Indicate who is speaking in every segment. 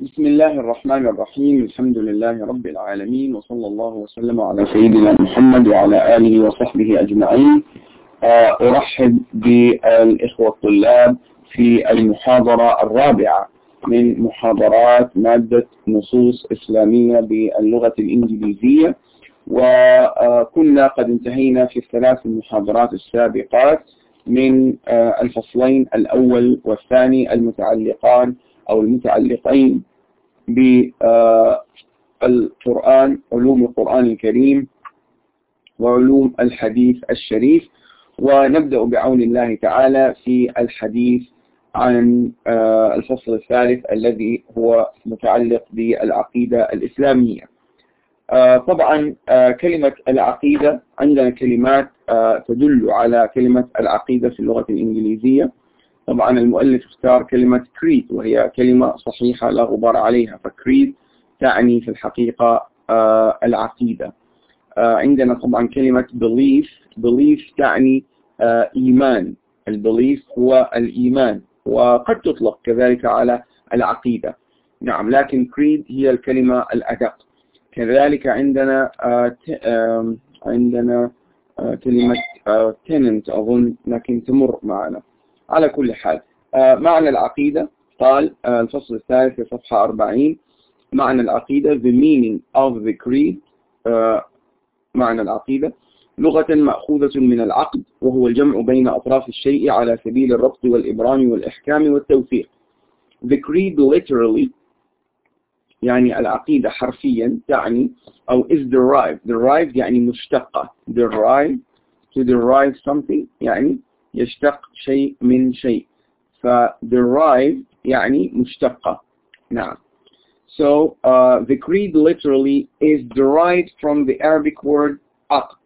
Speaker 1: بسم الله الرحمن الرحيم. الحمد لله رب العالمين وصلى الله وسلم على سيدنا محمد وعلى آله وصحبه أجمعين. آه، أرحب بالإخوة الطلاب في المحاضرة الرابعة من محاضرات مادة نصوص إسلامية باللغة الإنجليزية. وكنا قد انتهينا في الثلاث المحاضرات السابقات من آه، الفصلين الأول والثاني المتعلقان أو المتعلقين بالقرآن علوم القرآن الكريم وعلوم الحديث الشريف. ونبدأ بعون الله تعالى في الحديث عن آه، الفصل الثالث الذي هو متعلق بالعقيدة الإسلامية. آه، طبعا آه، كلمة العقيدة عندنا كلمات تدل على كلمة العقيدة في اللغة الإنجليزية. طبعا المؤلف اختار كلمة creed وهي كلمة صحيحة لا غبار عليها. فكريد تعني في الحقيقة العقيدة. عندنا طبعا كلمة belief belief تعني إيمان. البليف هو الإيمان وقد تطلق كذلك على العقيدة. نعم لكن creed هي الكلمة الأدق. كذلك عندنا عندنا كلمة tenant أظن لكن تمر معنا. على كل حال. معنى العقيدة قال الفصل الثالث صفحة 40 معنى العقيدة the meaning of the creed معنى العقيدة. لغة مأخوذة من العقد وهو الجمع بين أطراف الشيء على سبيل الربط والإبرام والإحكام والتوثيق. The creed literally يعني العقيدة حرفيا تعني أو is derived. Derived يعني مشتقة. Derive to derive something يعني يشتق شيء من شيء. ف derive يعني مشتقة. نعم. So uh, the creed literally is derived from the Arabic word عقد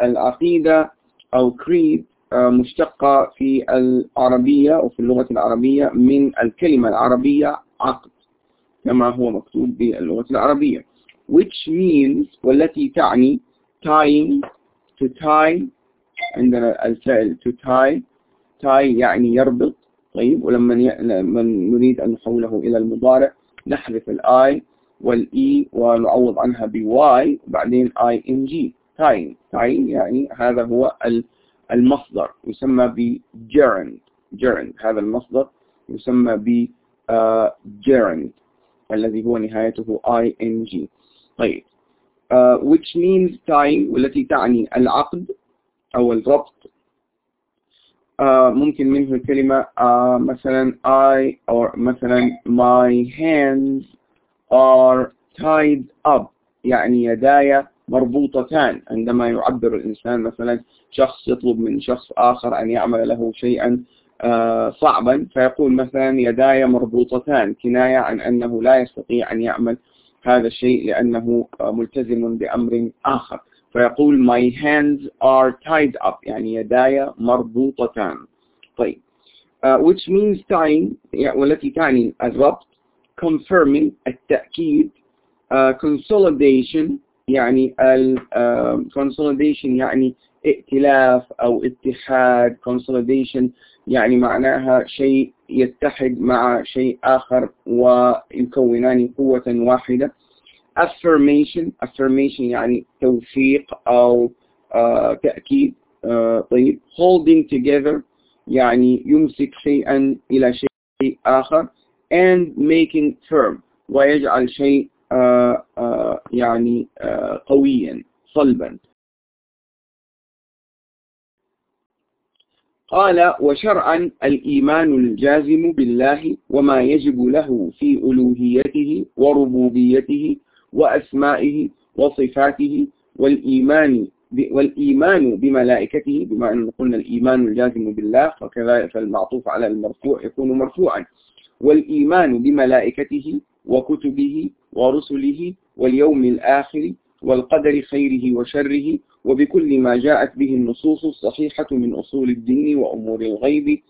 Speaker 1: العقيدة أو كريد آه، مشتقة في العربية أو في اللغة العربية من الكلمة العربية عقد كما هو مكتوب باللغة العربية. Which means والتي تعني tying to tie عندنا الفعل to tie. Tie يعني يربط. طيب. ولما نريد أن نحوله إلى المضارع نحذف ال I وال E ونعوض عنها ب Y وبعدين ING tying tying يعني هذا هو المصدر. يسمى ب gerund. Gerund. هذا المصدر يسمى ب gerund. الذي هو نهايته ing طيب. uh, which means tying والتي تعني العقد. أو الربط uh, ممكن منه الكلمة uh, مثلا I or مثلا my hands are tied up. يعني يداي مربوطتان. عندما يعبر الإنسان مثلا شخص يطلب من شخص آخر أن يعمل له شيئا آه، صعبا فيقول مثلا يداي مربوطتان. كناية عن أنه لا يستطيع أن يعمل هذا الشيء لأنه ملتزم بأمر آخر. فيقول my hands are tied up. يعني يداي مربوطتان. طيب. Uh, which means tying والتي تعني الربط confirming التأكيد uh, consolidation يعني ال consolidation يعني ائتلاف أو اتحاد. Consolidation يعني معناها شيء يتحد مع شيء آخر ويكونان قوة واحدة. Affirmation affirmation يعني توثيق أو uh, تأكيد uh, طيب. Holding together يعني يمسك شيئا إلى شيء آخر. And making firm ويجعل شيء آه، آه، يعني آه، قويا صلبا. قال وشرعا الإيمان الجازم بالله وما يجب له في ألوهيته وربوبيته وأسمائه وصفاته والإيمان والإيمان بملائكته بما أن قلنا الإيمان الجازم بالله فكذا فالمعطوف على المرفوع يكون مرفوعا. والإيمان بملائكته وكتبه ورسله واليوم الآخر والقدر خيره وشره وبكل ما جاءت به النصوص الصحيحة من أصول الدين وأمور الغيب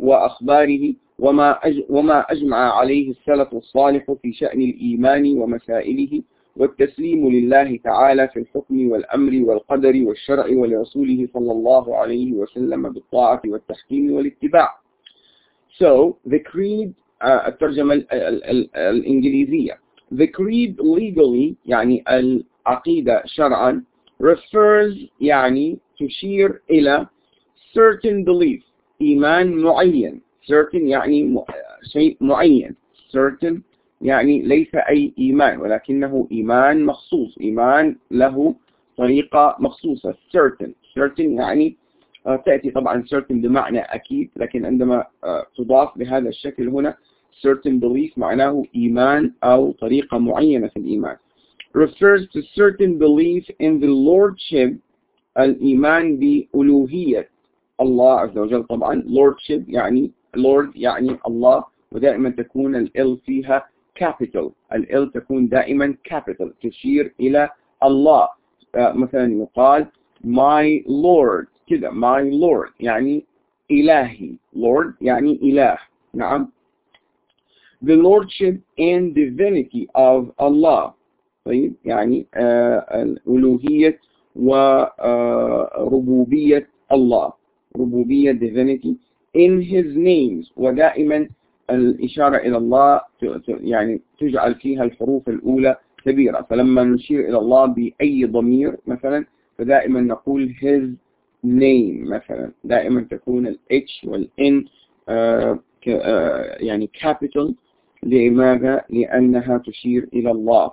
Speaker 1: وأخباره وما, وما أجمع عليه السلف الصالح في شأن الإيمان ومسائله والتسليم لله تعالى في الحكم والأمر والقدر والشرع ولرسوله صلى الله عليه وسلم بالطاعة والتحكيم والاتباع. So, the creed الترجمة الإنجليزية The creed legally يعني العقيدة شرعا refers يعني تشير إلى certain belief إيمان معين certain يعني شيء معين. Certain يعني ليس أي إيمان ولكنه إيمان مخصوص. إيمان له طريقة مخصوصة. Certain. Certain يعني آه، تأتي طبعا certain بمعنى أكيد لكن عندما آه، تضاف بهذا الشكل هنا certain belief معناه إيمان أو طريقة معينة في الإيمان. Refers to certain belief in the lordship الإيمان بألوهية. الله عز وجل طبعا lordship يعني lord يعني الله ودائما تكون ال فيها capital. ال تكون دائما capital تشير إلى الله. آه، مثلا يقال my lord كده my lord يعني إلهي. Lord يعني إله. نعم. The lordship and divinity of Allah. طيب يعني آه الألوهية وربوبية الله. ربوبية divinity. In his names. ودائما الإشارة إلى الله يعني تجعل فيها الحروف الأولى كبيرة. فلما نشير إلى الله بأي ضمير مثلا فدائما نقول his name مثلا. دائما تكون ال H وال N آه آه يعني capital. لماذا؟ لأنها تشير إلى الله.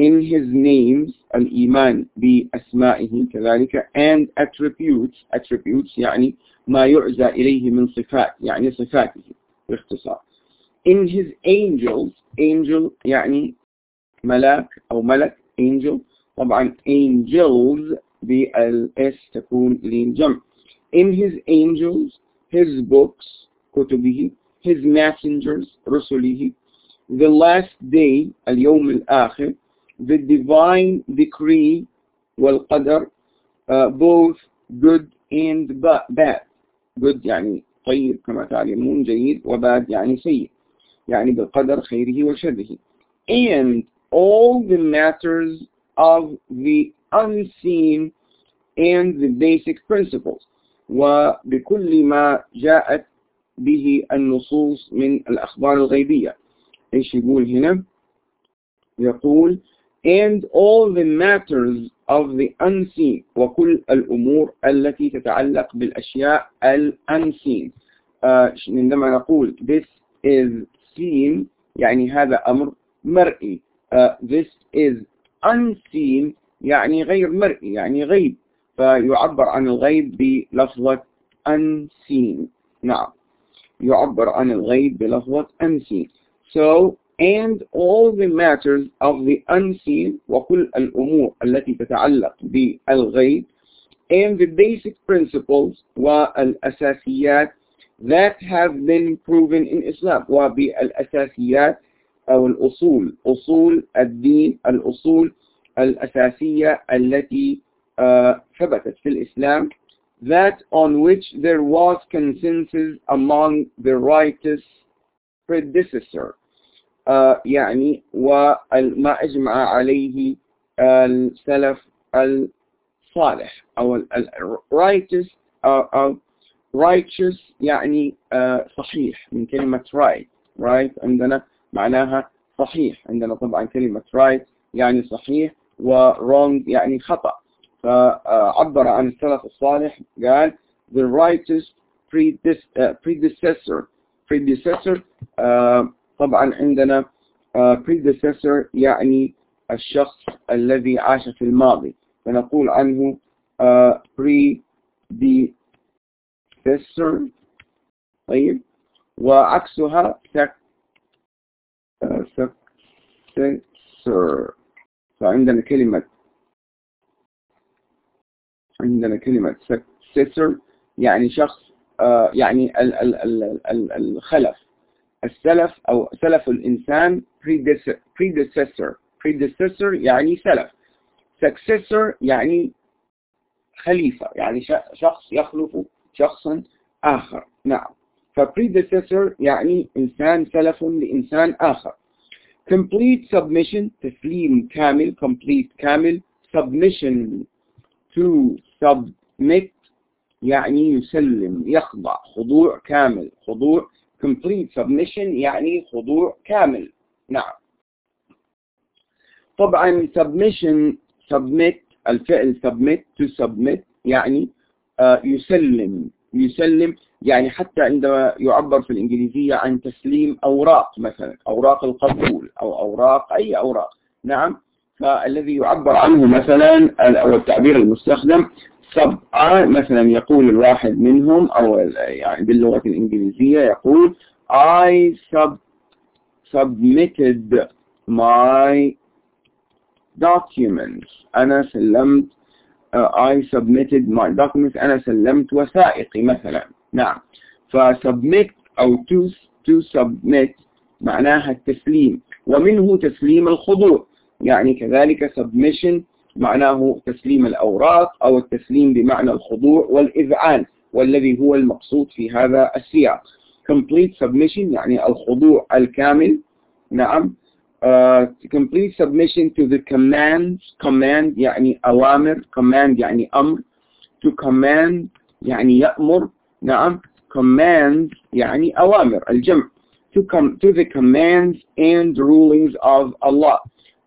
Speaker 1: In his names الإيمان بأسمائه كذلك and attributes attributes يعني ما يعزى إليه من صفات يعني صفاته باختصار in his angels angel يعني ملاك أو ملك angel طبعا angels بالاس تكون للجمع in his angels his books كتبه his messengers رسله the last day اليوم الآخر the divine decree والقدر uh, both good and bad. Good يعني طيب كما تعلمون جيد وباد يعني سيء يعني بالقدر خيره وشره and all the matters of the unseen and the basic principles. وبكل ما جاءت به النصوص من الأخبار الغيبية إيش يقول هنا يقول and all the matters of the unseen. وكل الأمور التي تتعلق بالأشياء unseen uh, عندما نقول this is seen يعني هذا أمر مرئي. uh, this is unseen يعني غير مرئي يعني غيب. فيعبر عن الغيب بلفظة unseen. نعم. يعبر عن الغيب بلفظة unseen. So and all the matters of the unseen وكل الأمور التي تتعلق بالغيب and the basic principles والأساسيات that have been proven in Islam وبالأساسيات أو الأصول أصول الدين الأصول الأساسية التي ثبتت في الإسلام that on which there was consensus among the righteous predecessor uh, يعني وما أجمع عليه السلف الصالح أو righteous أو righteous يعني uh, صحيح من كلمة right right عندنا معناها صحيح عندنا طبعا كلمة right يعني صحيح و wrong يعني خطأ. فعبر عن السلف الصالح قال the righteous predecessor predecessor طبعا عندنا predecessor يعني الشخص الذي عاش في الماضي. فنقول عنه predecessor. طيب. وعكسها successor. فعندنا كلمة عندنا كلمة successor يعني شخص آه يعني ال ال ال ال الخلف. السلف أو سلف الإنسان predecessor. Predecessor يعني سلف. Successor يعني خليفة يعني شخص يخلف شخصا آخر. نعم. فpredecessor يعني إنسان سلف لإنسان آخر. Complete submission تسليم كامل complete كامل. Submission to submit يعني يسلم يخضع خضوع كامل خضوع complete submission يعني خضوع كامل. نعم. طبعا submission submit الفعل submit to submit يعني uh, يسلم. يسلم يعني حتى عندما يعبر في الإنجليزية عن تسليم أوراق مثلا أوراق القبول أو أوراق أي أوراق. نعم. فالذي يعبر عنه مثلا أو التعبير المستخدم سبعة مثلا يقول الواحد منهم أو يعني باللغة الإنجليزية يقول I sub submitted my documents. أنا سلمت uh, I submitted my documents. أنا سلمت وثائقي مثلا. نعم. فسبميت أو to, to submit معناها التسليم ومنه تسليم الخضوع. يعني كذلك submission معناه تسليم الأوراق أو التسليم بمعنى الخضوع والإذعان والذي هو المقصود في هذا السياق. Complete submission يعني الخضوع الكامل. نعم. uh, complete submission to the commands command يعني أوامر command يعني أمر. To command يعني يأمر. نعم. Commands يعني أوامر الجمع. To, come, to the commands and rulings of Allah.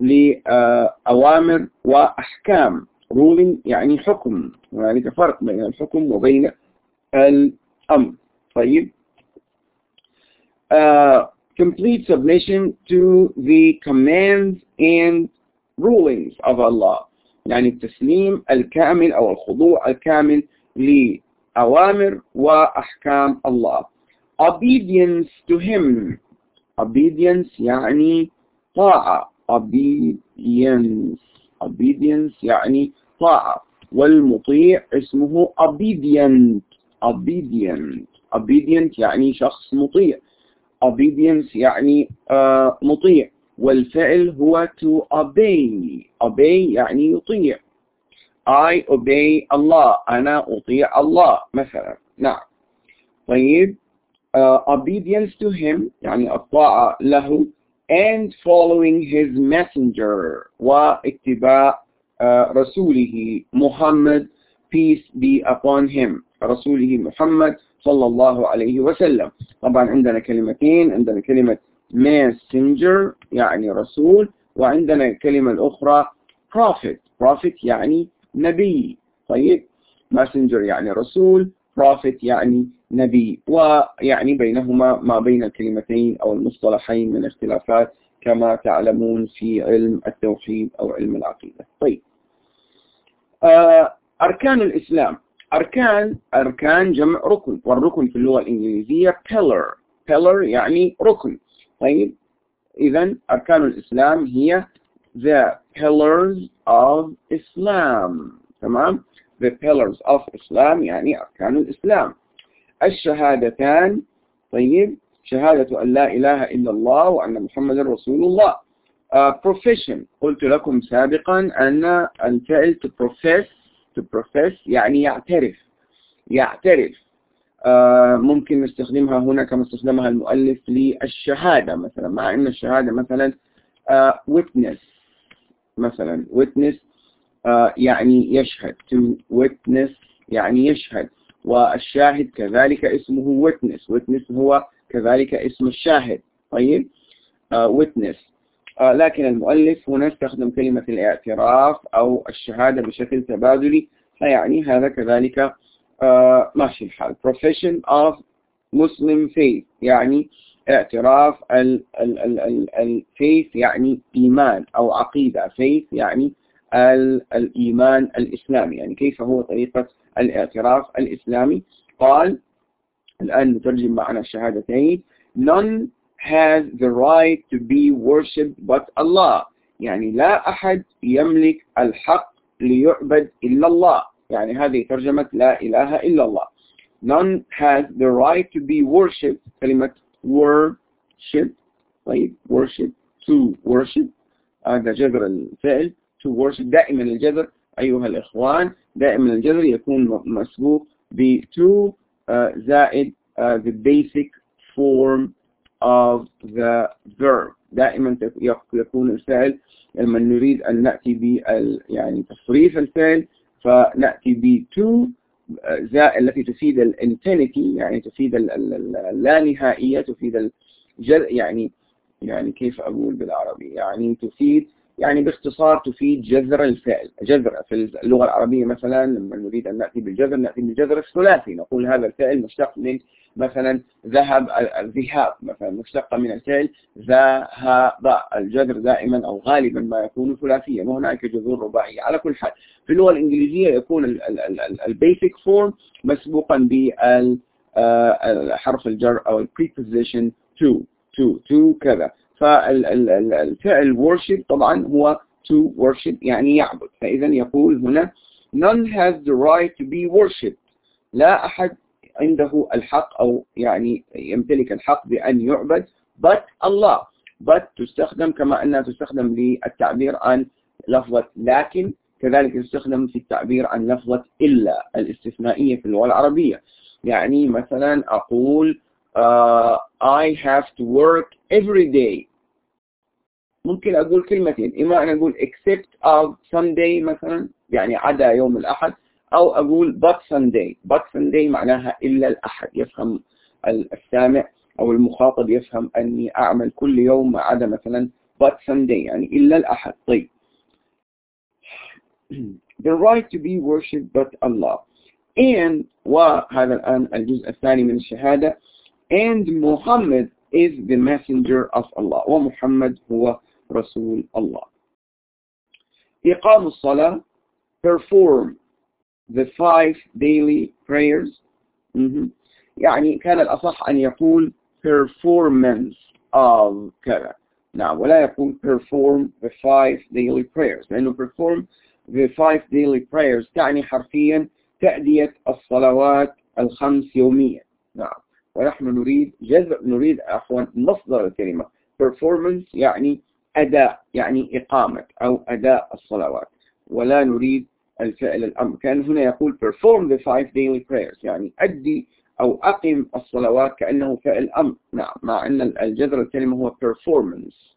Speaker 1: لأوامر وأحكام. Ruling يعني حكم. هنالك فرق بين الحكم وبين الأمر. طيب. Uh, complete submission to the commands and rulings of Allah. يعني التسليم الكامل أو الخضوع الكامل لأوامر وأحكام الله. Obedience to him. Obedience يعني طاعة. Obedience. Obedience يعني طاعة. والمطيع اسمه obedient. Obedient. Obedient يعني شخص مطيع. Obedience يعني uh, مطيع. والفعل هو to obey. Obey يعني يطيع. I obey الله أنا أطيع الله. مثلا. نعم. طيب. uh, obedience to him يعني الطاعة له. And following his messenger واتباع رسوله محمد peace be upon him رسوله محمد صلى الله عليه وسلم طبعا عندنا كلمتين عندنا كلمة messenger يعني رسول وعندنا الكلمة الأخرى prophet. Prophet يعني نبي. طيب messenger يعني رسول prophet يعني نبي. ويعني بينهما ما بين الكلمتين أو المصطلحين من اختلافات كما تعلمون في علم التوحيد أو علم العقيدة. طيب. آه، أركان الإسلام. أركان أركان جمع ركن. والركن في اللغة الإنجليزية pillar. Pillar يعني ركن. طيب. إذا أركان الإسلام هي the pillars of Islam. تمام؟ The pillars of Islam يعني أركان الإسلام. الشهادتان. طيب. شهادة أن لا إله إلا الله وأن محمد رسول الله uh, profession. قلت لكم سابقا أن الفعل to profess. To profess يعني يعترف. يعترف. Uh, ممكن نستخدمها هنا كما استخدمها المؤلف للشهادة مثلا. مع أن الشهادة مثلا uh, witness. مثلا witness uh, يعني يشهد. To witness يعني يشهد. والشاهد كذلك اسمه witness. witness هو كذلك اسم الشاهد. طيب؟ uh, witness. uh, لكن المؤلف هنا استخدم كلمة الاعتراف أو الشهادة بشكل تبادلي فيعني هذا كذلك uh, ماشي الحال. profession of Muslim faith يعني اعتراف ال ال ال ال الفيث يعني إيمان أو عقيدة. faith يعني الإيمان الإسلامي. يعني كيف هو طريقة الاعتراف الإسلامي. قال الآن نترجم معنى الشهادتين. None has the right to be worshipped but Allah. يعني لا أحد يملك الحق ليعبد إلا الله. يعني هذه ترجمة لا إله إلا الله. None has the right to be worshipped. كلمة worship. طيب worship. To worship. هذا جذر الفعل. To worship. دائما الجذر أيها الإخوان دائما الجذر يكون مسبوق ب to uh, زائد uh, the basic form of the verb. دائما يكون الفعل لما نريد أن نأتي ب يعني تصريف الفعل فنأتي ب to التي تفيد ال infinity يعني تفيد اللانهائية تفيد الجر يعني يعني كيف أقول بالعربي؟ يعني تفيد يعني باختصار تفيد جذر الفعل جذر في اللغة العربية مثلا لما نريد أن نأتي بالجذر نأتي بالجذر الثلاثي. نقول هذا الفعل مشتق من مثلا ذهب الذهاب مثلا مشتق من الفعل ذهب. الجذر دائما أو غالبا ما يكون ثلاثيا وهناك جذور رباعية. على كل حال في اللغة الإنجليزية يكون ال basic form مسبوقا بالحرف آه، الجر أو ال preposition to to to كذا. فالفعل worship طبعا هو to worship يعني يعبد. فإذا يقول هنا none has the right to be worshipped. لا أحد عنده الحق أو يعني يمتلك الحق بأن يعبد but الله. But تستخدم كما أنها تستخدم للتعبير عن لفظة لكن كذلك تستخدم في التعبير عن لفظة إلا الاستثنائية في اللغة العربية. يعني مثلا أقول uh, I have to work every day. ممكن أقول كلمتين. إما أن أقول except of Sunday مثلا يعني عدا يوم الأحد أو أقول but Sunday. But Sunday معناها إلا الأحد. يفهم السامع أو المخاطب يفهم أني أعمل كل يوم عدا مثلا but Sunday يعني إلا الأحد. طيب. The right to be worshipped but Allah. And وهذا الآن الجزء الثاني من الشهادة. and Muhammad is the messenger of Allah ومحمد هو رسول الله إقام الصلاة perform the five daily prayers mm -hmm. يعني كان الأصح أن يقول performance of كذا نعم ولا يقول perform the five daily prayers لأنه perform the five daily prayers تعني حرفيا تأدية الصلوات الخمس يوميا نعم ونحن نريد جذب نريد عفوا مصدر الكلمة. Performance يعني أداء يعني إقامة أو أداء الصلوات. ولا نريد الفعل الأمر. كان هنا يقول perform the five daily prayers يعني أدي أو أقم الصلوات كأنه فعل أمر. نعم مع أن الجذر الكلمة هو performance.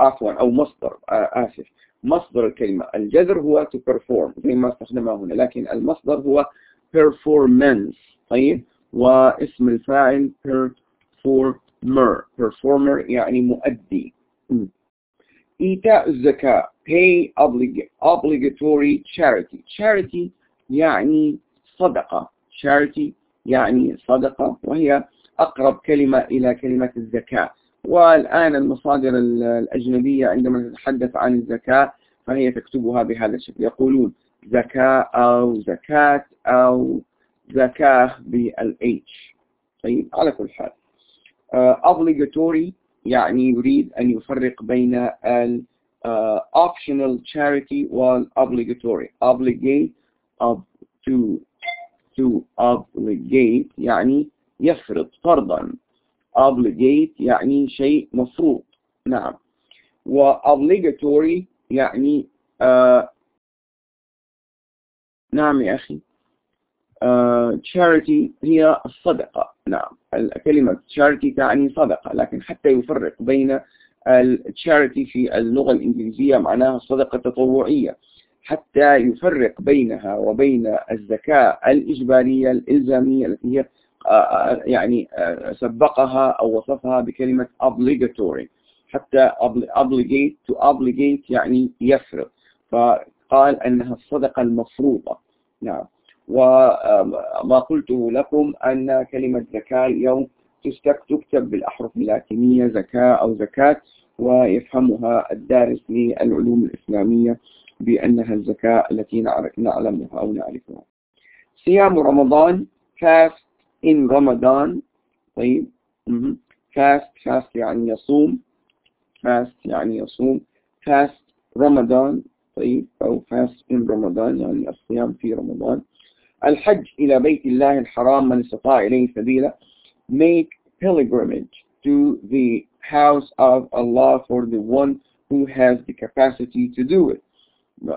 Speaker 1: عفوا أو مصدر آسف. مصدر الكلمة. الجذر هو to perform زي ما استخدمه هنا لكن المصدر هو performance. طيب؟ واسم الفاعل performer. performer يعني مؤدي. إيتاء الزكاة. Pay obligatory charity. Charity يعني صدقة. Charity يعني صدقة وهي أقرب كلمة إلى كلمة الزكاة. والآن المصادر الأجنبية عندما تتحدث عن الزكاة فهي تكتبها بهذا الشكل. يقولون زكاة أو زكاة أو ذكاء بالH طيب على كل حال. آه، obligatory يعني يريد أن يفرق بين ال uh, optional charity وال obligatory. obligate of to to obligate يعني يفرض فرضا. obligate يعني شيء مفروض. نعم. و obligatory يعني uh, نعم يا أخي. Charity هي الصدقة. نعم الكلمة charity تعني صدقة لكن حتى يفرق بين التشاريتي في اللغة الإنجليزية معناها الصدقة التطوعية حتى يفرق بينها وبين الزكاة الإجبارية الإلزامية التي هي آه، آه، يعني آه، سبقها أو وصفها بكلمة obligatory. حتى obligate to obligate يعني يفرض. فقال أنها الصدقة المفروضة. نعم. وما قلته لكم أن كلمة زكاة اليوم تكتب بالأحرف اللاتينية زكاة أو زكاة ويفهمها الدارس للعلوم الإسلامية بأنها الزكاة التي نعلمها أو نعرفها. صيام رمضان fast in رمضان طيب fast fast يعني يصوم fast يعني يصوم fast رمضان طيب أو fast in رمضان يعني الصيام في رمضان. الحج إلى بيت الله الحرام من استطاع إليه سبيلا make pilgrimage to the house of Allah for the one who has the capacity to do it.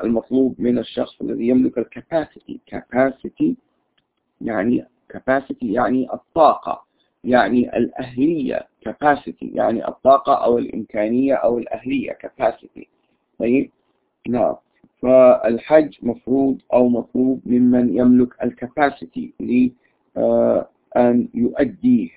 Speaker 1: المطلوب من الشخص الذي يملك الكاباسيتي capacity يعني capacity يعني الطاقة. يعني الأهلية. Capacity يعني الطاقة أو الإمكانية أو الأهلية. Capacity. طيب؟ نعم. فالحج مفروض أو مطلوب ممن يملك الكاباسيتي لأن يؤديه.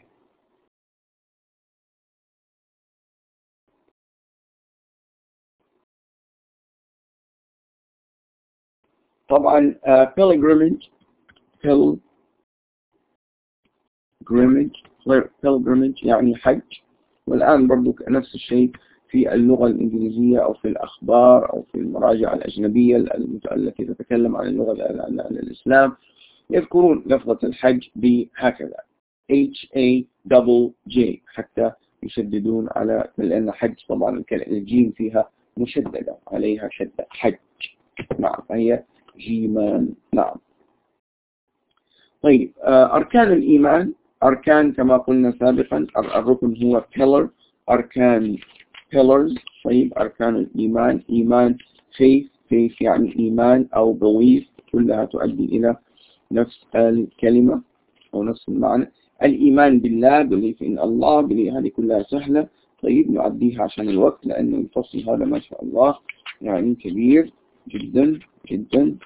Speaker 1: طبعا uh, pilgrimage pilgrimage pilgrimage يعني حج. والآن برضو نفس الشيء. في اللغة الإنجليزية أو في الأخبار أو في المراجع الأجنبية التي تتكلم عن اللغة عن الإسلام يذكرون لفظة الحج بهكذا. H A double J حتى يشددون على لأن حج طبعا الجيم فيها مشددة عليها شدة حج. نعم فهي جيمان. نعم. طيب آه، أركان الإيمان. أركان كما قلنا سابقا الركن هو pillar أركان pillars طيب أركان الإيمان إيمان faith faith يعني إيمان أو belief كلها تؤدي إلى نفس الكلمة أو نفس المعنى. الإيمان بالله belief in الله هذه كلها سهلة طيب نعديها عشان الوقت لأنه الفصل هذا ما شاء الله يعني كبير جدا جدا.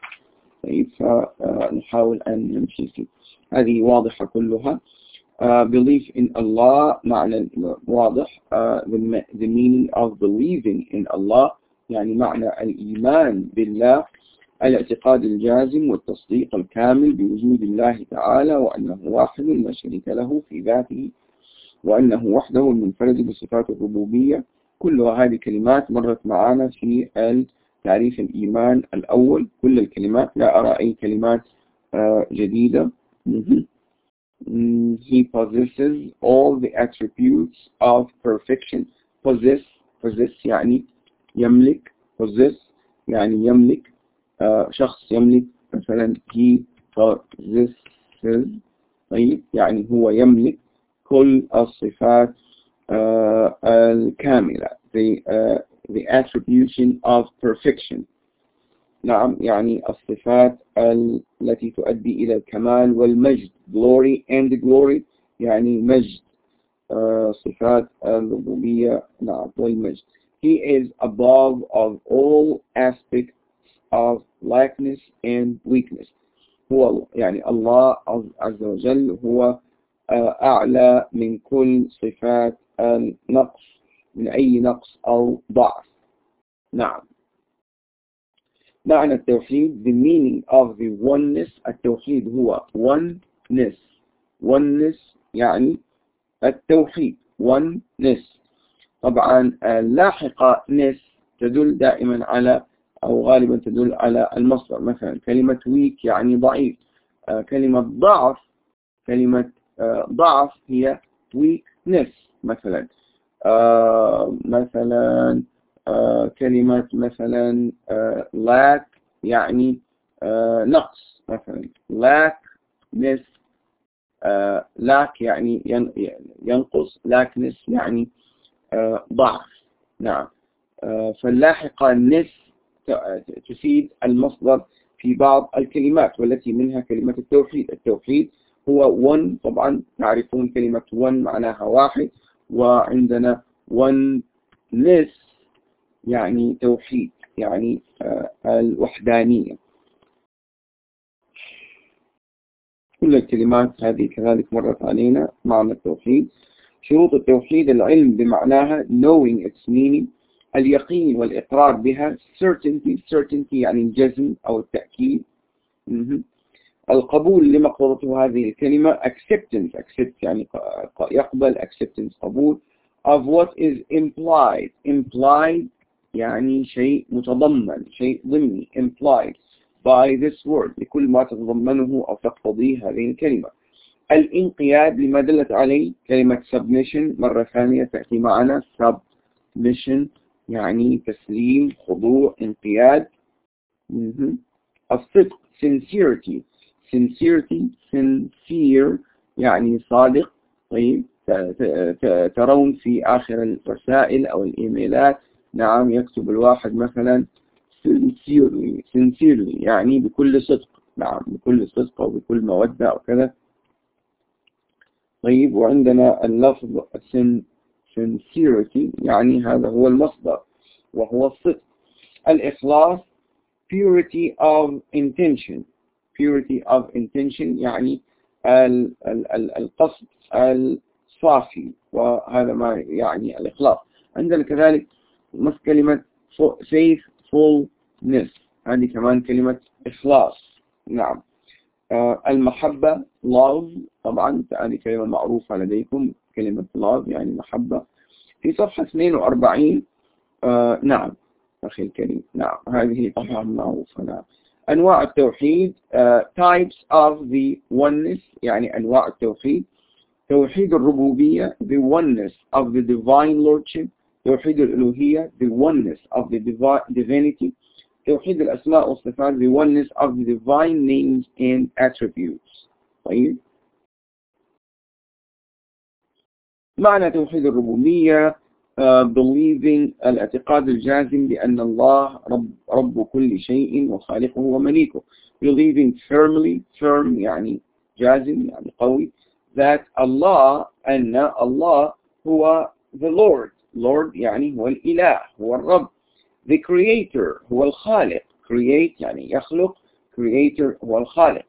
Speaker 1: طيب فنحاول أن نمشي فيه. هذه واضحة كلها. Uh, belief in Allah معنى واضح. Uh, the, the meaning of believing in Allah يعني معنى الإيمان بالله الاعتقاد الجازم والتصديق الكامل بوجود الله تعالى وأنه واحد لا شريك له في ذاته وأنه وحده المنفرد بصفات الربوبية. كلها هذه كلمات مرت معنا في تعريف الإيمان الأول. كل الكلمات لا أرى أي كلمات uh, جديدة. he possesses all the attributes of perfection possess possess يعني يملك possess يعني يملك uh, شخص يملك مثلا he possesses طيب يعني هو يملك كل الصفات uh, الكاملة the, uh, the attribution of perfection نعم يعني الصفات التي تؤدي إلى الكمال والمجد glory and glory يعني مجد uh, صفات الربوبية نعم والمجد. He is above of all aspects of likeness and weakness. هو يعني الله عز وجل هو أعلى من كل صفات النقص من أي نقص أو ضعف. نعم. معنى التوحيد the meaning of the oneness التوحيد هو oneness. oneness يعني التوحيد oneness. طبعا لاحقة ness تدل دائما على أو غالبا تدل على المصدر. مثلا كلمة weak يعني ضعيف. آه، كلمة ضعف كلمة آه، ضعف هي weakness مثلا. آه، مثلا آه، كلمة مثلا آه، lack يعني آه، نقص مثلا. lack miss lack يعني ينقص. lackness يعني ضعف. نعم. فاللاحقة نس تفيد المصدر في بعض الكلمات والتي منها كلمة التوحيد. التوحيد هو one طبعا تعرفون كلمة one معناها واحد وعندنا oneness يعني توحيد يعني آه، الوحدانية. كل الكلمات هذه كذلك مرت علينا معنى التوحيد. شروط التوحيد العلم بمعناها knowing its meaning اليقين والإقرار بها certainty certainty يعني الجزم أو التأكيد. القبول لمقتضته هذه الكلمة acceptance accept يعني يقبل acceptance قبول. of what is implied implied يعني شيء متضمن شيء ضمني implied by this word لكل ما تتضمنه أو تقتضيه هذه الكلمة. الانقياد لما دلت عليه كلمة submission مرة ثانية تأتي معنا. submission يعني تسليم خضوع انقياد. الصدق sincerity. sincerity sincere يعني صادق. طيب ترون في آخر الرسائل أو الإيميلات. نعم يكتب الواحد مثلا sincerely sincerely يعني بكل صدق. نعم بكل صدق وبكل مودة وكذا. طيب وعندنا اللفظ sincerity يعني هذا هو المصدر وهو الصدق. الإخلاص purity of intention. purity of intention يعني ال ال ال القصد الصافي وهذا ما يعني الإخلاص. عندنا كذلك كلمة faithfulness هذه كمان كلمة إخلاص. نعم. آه المحبة love طبعا هذه كلمة معروفة لديكم. كلمة love يعني محبة. في صفحة 42 آه نعم. أخي الكريم. نعم. هذه طبعا معروفة. نعم. أنواع التوحيد uh, types of the oneness. يعني أنواع التوحيد. توحيد الربوبية the oneness of the divine lordship. توحيد الألوهية the oneness of the divinity. توحيد الأسماء والصفات the oneness of the divine names and attributes. طيب. معنى توحيد الربوبية uh, believing الاعتقاد الجازم بأن الله رب, رب كل شيء وخالقه ومليكه. Believing firmly firm يعني جازم يعني قوي that Allah أن الله هو the Lord. Lord يعني هو الإله هو الرب the creator هو الخالق. Create يعني يخلق creator هو الخالق.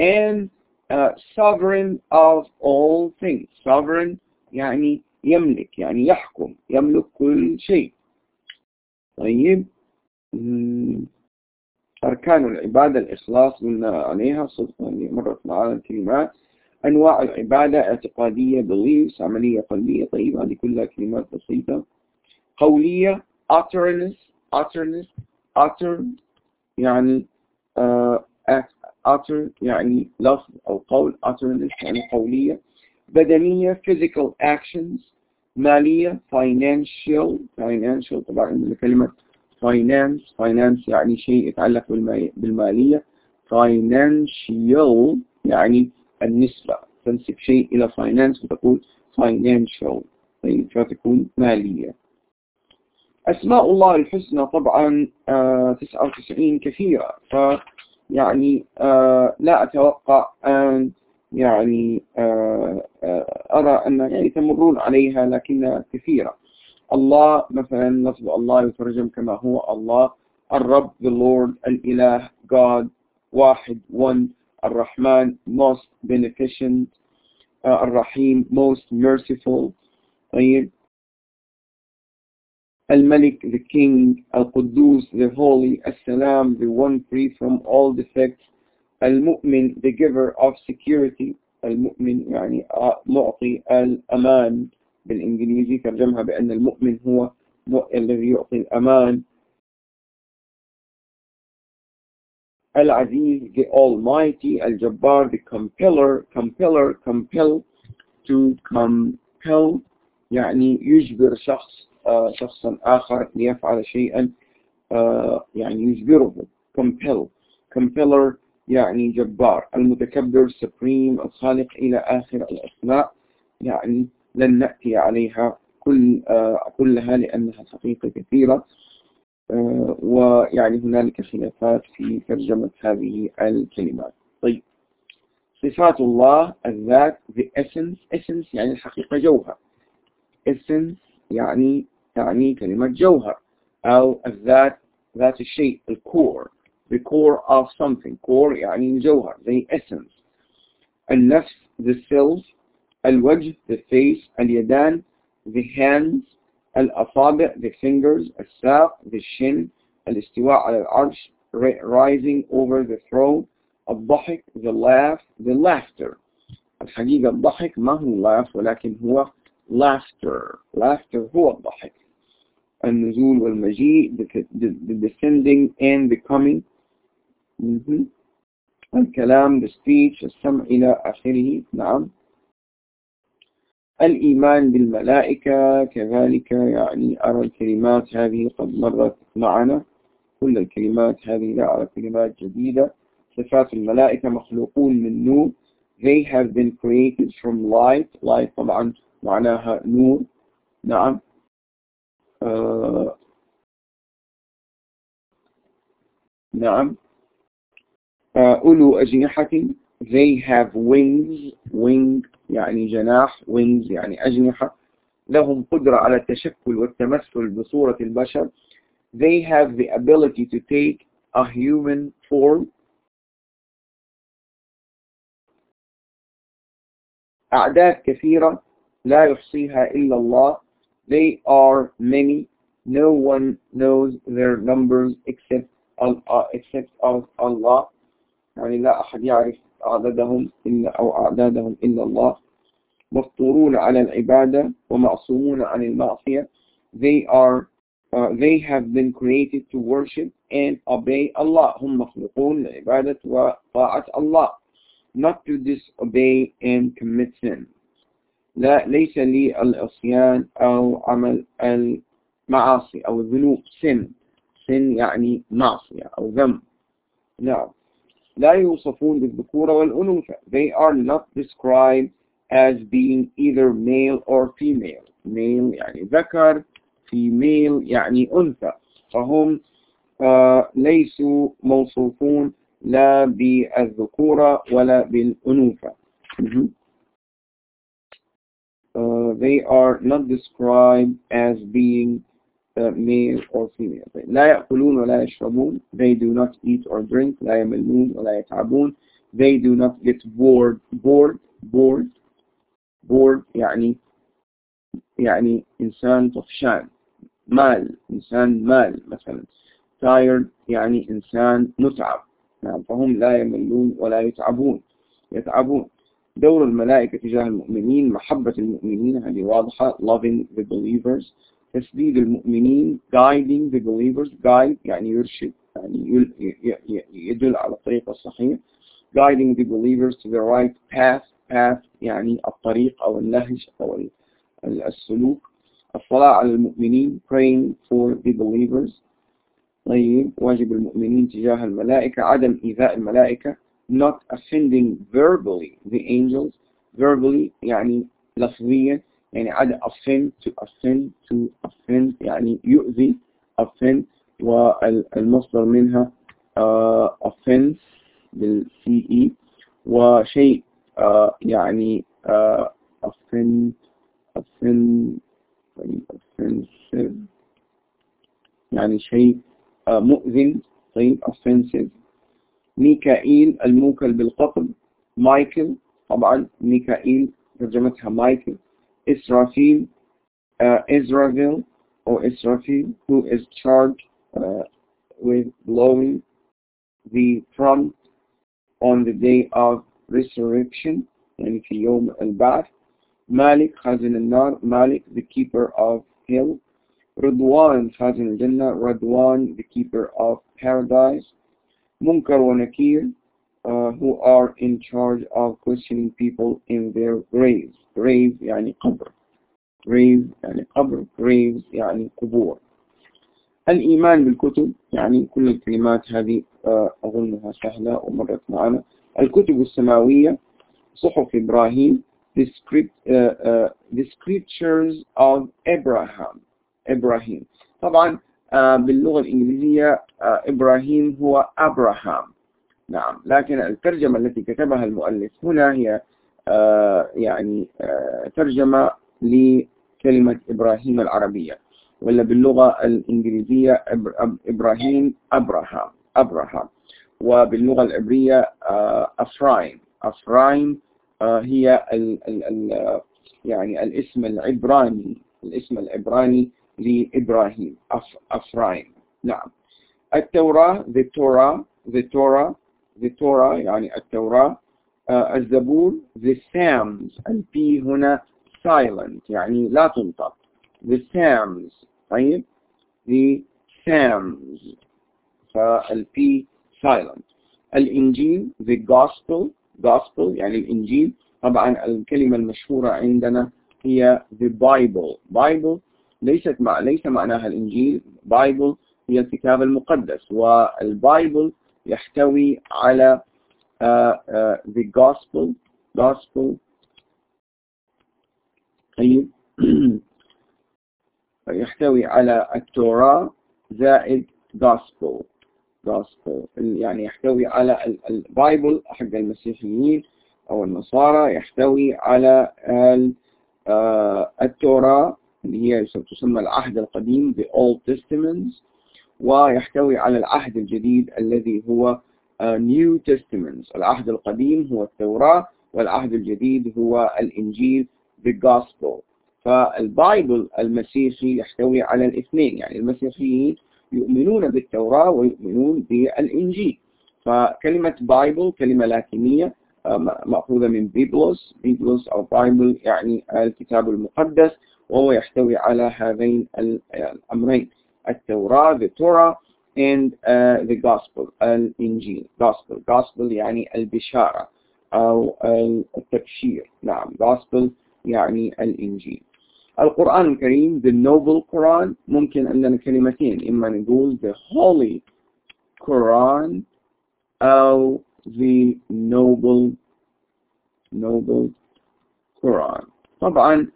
Speaker 1: And uh, sovereign of all things. Sovereign يعني يملك يعني يحكم يملك كل شيء. طيب. أركان العبادة الإخلاص قلنا عليها صدقا مرت معنا الكلمات أنواع العبادة اعتقادية beliefs عملية قلبية طيب هذه كلها كلمات بسيطة. قولية utterness utterness utter يعني uh, utter يعني لفظ أو قول utterness يعني قولية. بدنية physical actions. مالية financial financial طبعا كلمة finance finance يعني شيء يتعلق بالمالية. financial يعني النسبة. تنسب شيء إلى finance وتقول financial. طيب فتكون مالية. أسماء الله الحسنى طبعا آه 99 كثيرة. فيعني آه لا أتوقع أن يعني آه، آه، أرى أن يعني تمرون عليها لكنها كثيرة. الله مثلا لفظ الله يترجم كما هو الله الرب the Lord الإله God واحد one. الرحمن most beneficent آه، الرحيم most merciful طيب الملك the king القدوس the holy السلام the one free from all defects. المؤمن the giver of security. المؤمن يعني معطي الأمان بالإنجليزي ترجمها بأن المؤمن هو الذي يعطي الأمان العزيز the almighty الجبار the compeller compeller compel to compel يعني يجبر شخص آه، شخصا آخر ليفعل شيئا آه، يعني يجبره. Compel. Compeller يعني جبار. المتكبر supreme الخالق إلى آخر الأسماء يعني لن نأتي عليها كل آه كلها لأنها الحقيقة كثيرة. ويعني هنالك خلافات في ترجمة هذه الكلمات. طيب. صفات الله الذات the essence. Essence يعني الحقيقة جوهر. Essence يعني يعني كلمة جوهر. أو الذات ذات الشيء الكور the core of something. Core يعني جوهر زي essence. النفس the self الوجه the face. اليدان the hands. الأصابع the fingers الساق the shin الاستواء على العرش rising over the throne الضحك the laugh the laughter الحقيقة الضحك ما هو laugh ولكن هو laughter laughter هو الضحك النزول والمجيء the descending and the coming الكلام the speech السمع إلى آخره نعم الإيمان بالملائكة كذلك يعني أرى الكلمات هذه قد مرت معنا. كل الكلمات هذه لا أرى كلمات جديدة. صفات الملائكة مخلوقون من نور. They have been created from light. Light طبعا معناها نور. نعم. آه نعم. أولو أجنحة. they have wings wing يعني جناح wings يعني أجنحة لهم قدرة على التشكل والتمثل بصورة البشر they have the ability to take a human form أعداد كثيرة لا يحصيها إلا الله they are many no one knows their numbers except uh, except Allah يعني لا أحد يعرف أعدادهم إلا أو أعدادهم إلا الله. مفطورون على العبادة ومعصومون عن المعصية. They are uh, they have been created to worship and obey Allah. هم مخلوقون لعبادة وطاعة الله. Not to disobey and commit sin. لا ليس لي العصيان أو عمل المعاصي أو الذنوب. Sin. Sin يعني معصية أو ذنب. نعم. لا يوصفون بالذكورة والأنوثة they are not described as being either male or female male يعني ذكر female يعني أنثى فهم آه ليسوا موصوفون لا بالذكورة ولا بالأنوثة uh, they are not described as being uh, male or female لا يأكلون ولا يشربون. They do not eat or drink. لا يملون ولا يتعبون. They do not get bored. Bored. Bored. Bored يعني يعني إنسان طفشان. مال. إنسان مال مثلا. Tired يعني إنسان متعب. نعم. فهم لا يملون ولا يتعبون. يتعبون. دور الملائكة تجاه المؤمنين. محبة المؤمنين. هذه واضحة. Loving the believers. تسديد المؤمنين guiding the believers guide يعني يرشد يعني يدل على الطريق الصحيح guiding the believers to the right path path يعني الطريق أو النهج أو السلوك. الصلاة على المؤمنين praying for the believers. طيب واجب المؤمنين تجاه الملائكة عدم إيذاء الملائكة not offending verbally the angels. Verbally يعني لفظيا يعني عدم offend to offend يعني يؤذي offend والمصدر منها uh, offense بالسي e وشيء uh, يعني offend offend offensive يعني شيء مؤذن طيب offensive ميكائيل الموكل بالقطب مايكل طبعا ميكائيل ترجمتها مايكل. إسرافيل إسرافيل أو إسرافيل who is charged uh, with blowing the trump on the day of resurrection يعني في يوم البعث مالك خازن النار مالك the keeper of hell رضوان خازن الجنة رضوان the keeper of paradise Munkar wa Nakir uh, who are in charge of questioning people in their graves Grave يعني قبر. Grave يعني قبر. Graves يعني قبور. الإيمان بالكتب يعني كل الكلمات هذه uh, أظنها سهلة ومرت معنا. الكتب السماوية صحف إبراهيم the, script, uh, uh, the scriptures of Abraham. إبراهيم. طبعا uh, باللغة الإنجليزية إبراهيم هو أبراهام. نعم. لكن الترجمة التي كتبها المؤلف هنا هي يعني ترجمة لكلمة إبراهيم العربية ولا باللغة الإنجليزية إبراهيم Abraham Abraham وباللغة العبرية أفرايم. أفرايم هي ال ال ال يعني الاسم العبراني الاسم العبراني لإبراهيم. أف أفرايم. نعم. التوراة the Torah the Torah the Torah يعني التوراة. الزبور the Psalms ال P هنا silent يعني لا تنطق. the Psalms طيب؟ the Psalms فال P silent. الإنجيل the Gospel gospel يعني الإنجيل. طبعا الكلمة المشهورة عندنا هي the Bible. Bible ليست مع ليس معناها الإنجيل. Bible هي الكتاب المقدس وال Bible يحتوي على the gospel gospel. طيب. يحتوي على التوراة زائد gospel. Gospel. يعني يحتوي على ال Bible حق المسيحيين أو النصارى يحتوي على التوراة اللي هي تسمى العهد القديم the Old Testament ويحتوي على العهد الجديد الذي هو New Testament العهد القديم هو التوراة والعهد الجديد هو الإنجيل Gospel. فال Bible المسيحي يحتوي على الاثنين يعني المسيحيين يؤمنون بالتوراة ويؤمنون بالإنجيل. فكلمة Bible كلمة لاتينية آه، مأخوذة من بيبلوس. بيبلوس أو بايبل يعني الكتاب المقدس وهو يحتوي على هذين الأمرين. التوراة the Torah and uh, the gospel الإنجيل gospel. Gospel يعني البشارة أو التبشير نعم gospel يعني الإنجيل القرآن الكريم the noble Quran ممكن عندنا كلمتين إما نقول the holy Quran أو the noble noble Quran. طبعا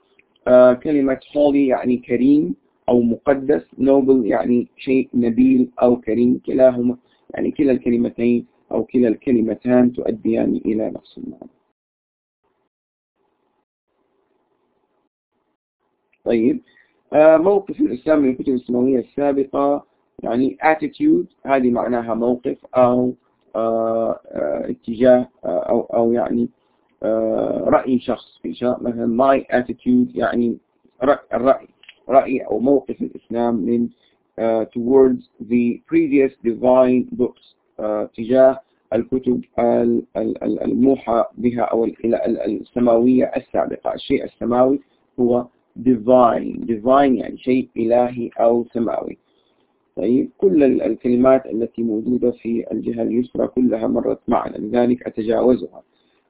Speaker 1: آه كلمة holy يعني كريم أو مقدس noble يعني شيء نبيل أو كريم كلاهما يعني كلا الكلمتين أو كلا الكلمتان تؤديان إلى نفس المعنى. طيب آه موقف الإسلام من الكتب السماوية السابقة يعني attitude هذه معناها موقف أو آه آه اتجاه أو أو يعني رأي شخص في شيء مثلا my attitude يعني الرأي. رأي أو موقف الإسلام من uh, towards the previous divine books uh, تجاه الكتب الموحى بها أو السماوية السابقة. الشيء السماوي هو divine divine يعني شيء إلهي أو سماوي. طيب كل الكلمات التي موجودة في الجهة اليسرى كلها مرت معنا لذلك أتجاوزها.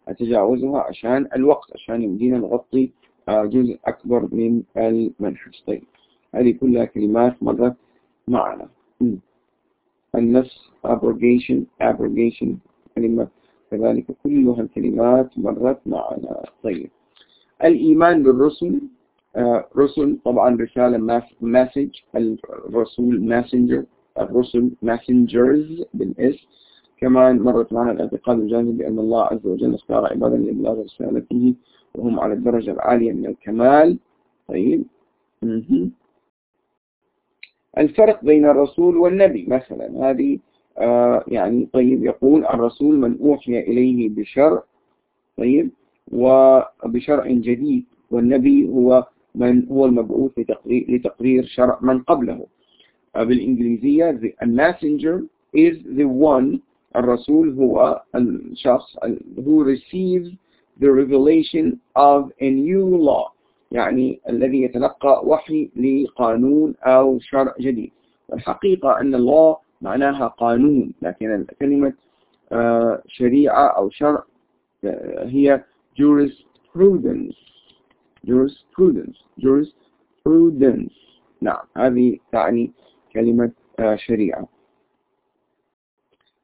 Speaker 1: أتجاوزها عشان الوقت عشان يمدينا نغطي جزء أكبر من المنهج طيب هذه كلها كلمات مرت معنا. النفس abrogation abrogation كلمة. كذلك كلها الكلمات مرت معنا. طيب. الإيمان بالرسل. آه، رسل طبعا رسالة message الرسول messenger الرسل messengers بالاسم كمان مرت معنا الاعتقاد الجازم بأن الله عز وجل اختار عبادا لإبلاغ رسالته وهم على الدرجة العالية من الكمال. طيب. الفرق بين الرسول والنبي مثلا. هذه آه يعني طيب يقول الرسول من أوحي إليه بشرع طيب وبشرع جديد والنبي هو من هو المبعوث لتقرير, لتقرير شرع من قبله. آه بالإنجليزية the messenger is the one الرسول هو الشخص who receives the revelation of a new law. يعني الذي يتلقى وحي لقانون أو شرع جديد. الحقيقة أن الله معناها قانون لكن كلمة آه، شريعة أو شرع آه، هي jurisprudence. jurisprudence jurisprudence. نعم هذه تعني كلمة آه، شريعة.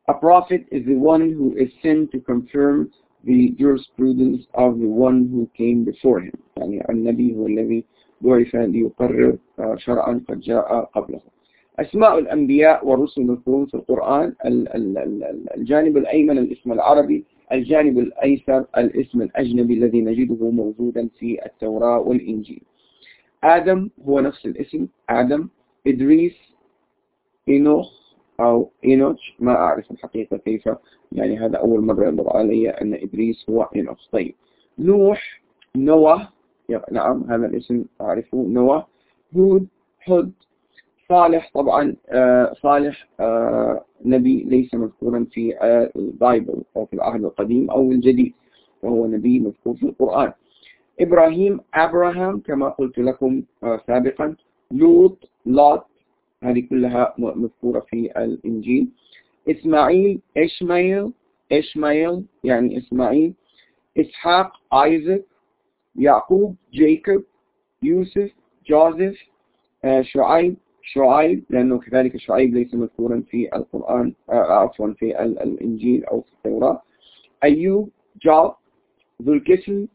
Speaker 1: A prophet is the one who is sent to confirm the jurisprudence of the one who came before him. يعني النبي هو الذي بعث ليقرر شرعا قد جاء قبله. أسماء الأنبياء والرسل المذكورون في القرآن الجانب الأيمن الاسم العربي الجانب الأيسر الاسم الأجنبي الذي نجده موجودا في التوراة والإنجيل. آدم هو نفس الاسم. آدم إدريس إنوخ أو إينوش ما أعرف الحقيقة كيف. يعني هذا أول مرة يمر علي أن إدريس هو إينوش طيب نوح Noah نعم هذا الاسم أعرفه نوح هود هود صالح طبعا آه صالح آه نبي ليس مذكورا في آه ال Bible أو في العهد القديم أو الجديد وهو نبي مذكور في القرآن. إبراهيم Abraham كما قلت لكم سابقا لوط Lot هذه كلها مذكورة في الإنجيل. إسماعيل Ishmael إشمايل يعني إسماعيل إسحاق آيزك يعقوب جيكوب يوسف جوزيف آه، شعيب شعيب لأنه كذلك شعيب ليس مذكورا في القرآن آه، عفوا في الإنجيل أو في التوراة. أيوب جاب ذو الكفل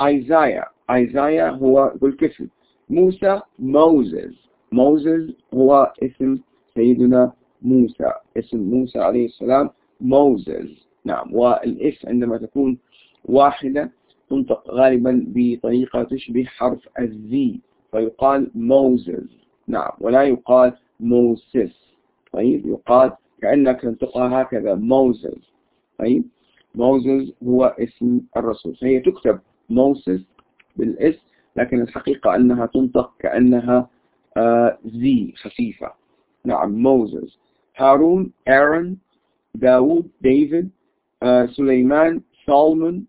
Speaker 1: إيزايا. إيزايا هو ذو الكفل موسى موزز. موزز هو اسم سيدنا موسى. اسم موسى عليه السلام Moses نعم وال S عندما تكون واحدة تنطق غالبا بطريقة تشبه حرف ال Z فيقال Moses نعم ولا يقال موسس. طيب يقال كأنك تنطقها هكذا موسس طيب موسس هو اسم الرسول. فهي تكتب موسس بال S لكن الحقيقة أنها تنطق كأنها Z خفيفة. نعم Moses هارون Aaron داود ديفيد آه سليمان Solomon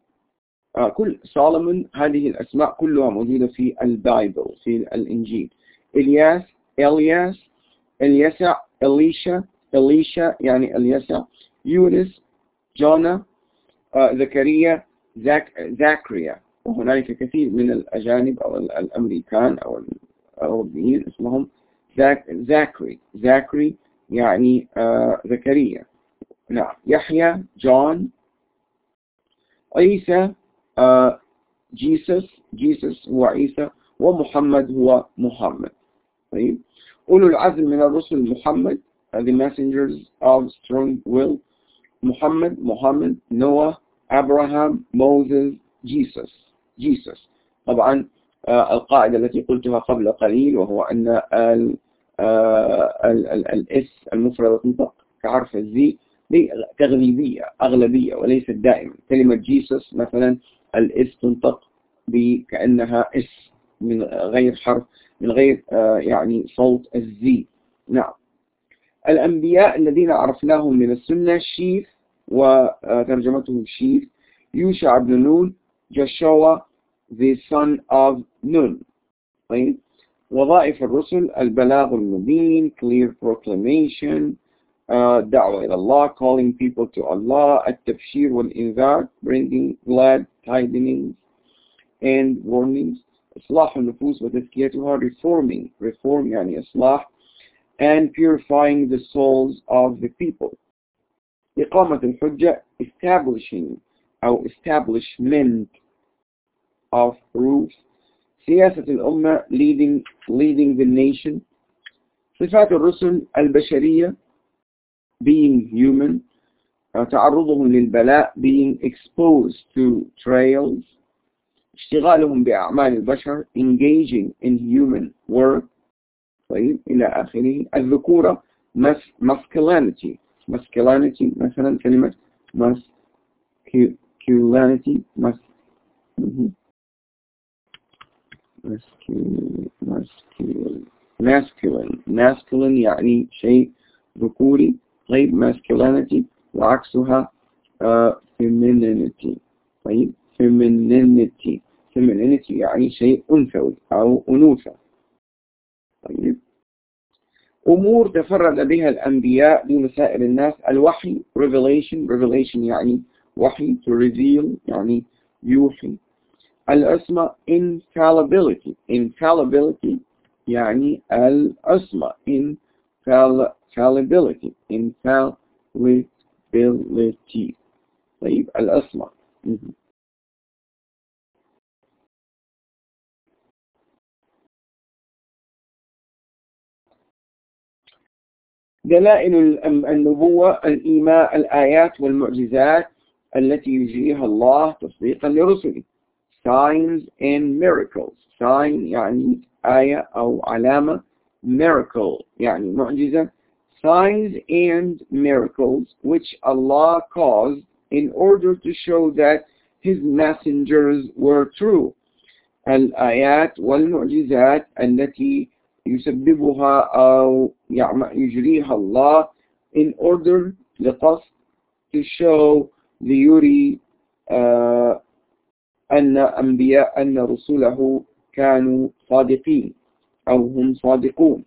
Speaker 1: آه كل Solomon هذه الأسماء كلها موجودة في ال Bible في الإنجيل. إلياس Elias إليسع Elisha Elisha يعني إليسع. يونس Jonah آه زكريا Zack Zachariah. وهنالك كثير من الأجانب أو الأمريكان أو الأوروبيين اسمهم Zack Zachary. Zachary يعني آه زكريا. نعم. يحيى جون. عيسى آه Jesus Jesus هو عيسى ومحمد هو محمد. طيب. أولو العزم من الرسل محمد the messengers of strong will. محمد Muhammad. نوح Abraham موسى Jesus Jesus طبعا القاعدة التي قلتها قبل قليل وهو أن ال ال S المفردة تنطق كحرف ال Z تغليبية أغلبية وليست دائما. كلمة Jesus مثلا ال S تنطق كأنها S من غير حرف من غير آه يعني صوت ال Z نعم. الأنبياء الذين عرفناهم من السنة شيث وترجمته شيف يوشع بن نون جشوا the son of Nun طيب وظائف الرسل البلاغ المبين clear proclamation دعوة إلى الله calling people to Allah التبشير والإنذار bringing glad tidings and warnings إصلاح النفوس وتزكيتها reforming reform يعني إصلاح and purifying the souls of the people إقامة الحجة establishing أو establishment of proofs سياسة الأمة leading, leading the nation صفات الرسل البشرية being human تعرضهم للبلاء being exposed to trials اشتغالهم بأعمال البشر engaging in human work طيب إلى آخره الذكورة masculinity masculinity مثلا كلمة masculinity mas Masculine masculine masculine يعني شيء ذكوري طيب masculinity وعكسها uh, femininity طيب femininity femininity يعني شيء أنثوي أو أنوثة طيب أمور تفرد بها الأنبياء سائر الناس الوحي revelation revelation يعني وحي to reveal يعني يوحي العصمة infallibility. Infallibility يعني العصمة infallibility. Infallibility. طيب العصمة دلائل النبوة الإيماء الآيات والمعجزات التي يجريها الله تصديقا لرسله. signs and miracles sign يعني آية أو علامة miracle يعني معجزة signs and miracles which Allah caused in order to show that his messengers were true الآيات والمعجزات التي يسببها أو يجريها الله in order لقصد to show ليري uh, أن أنبياء أن رسله كانوا صادقين أو هم صادقون.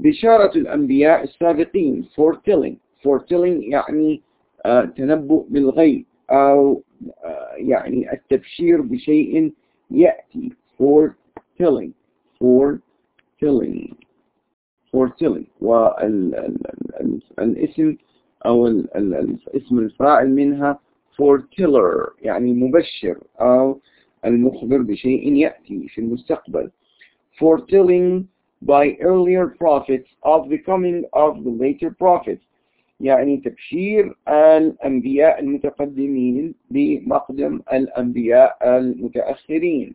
Speaker 1: بشارة الأنبياء السابقين foretelling. Foretelling يعني uh, تنبؤ بالغيب أو uh, يعني التبشير بشيء يأتي. Foretelling. Foretelling. Foretelling. والاسم أو اسم الفاعل منها foreteller يعني مبشر أو المخبر بشيء يأتي في المستقبل. Foretelling by earlier prophets of the coming of the later prophets. يعني تبشير الأنبياء المتقدمين بمقدم الأنبياء المتأخرين.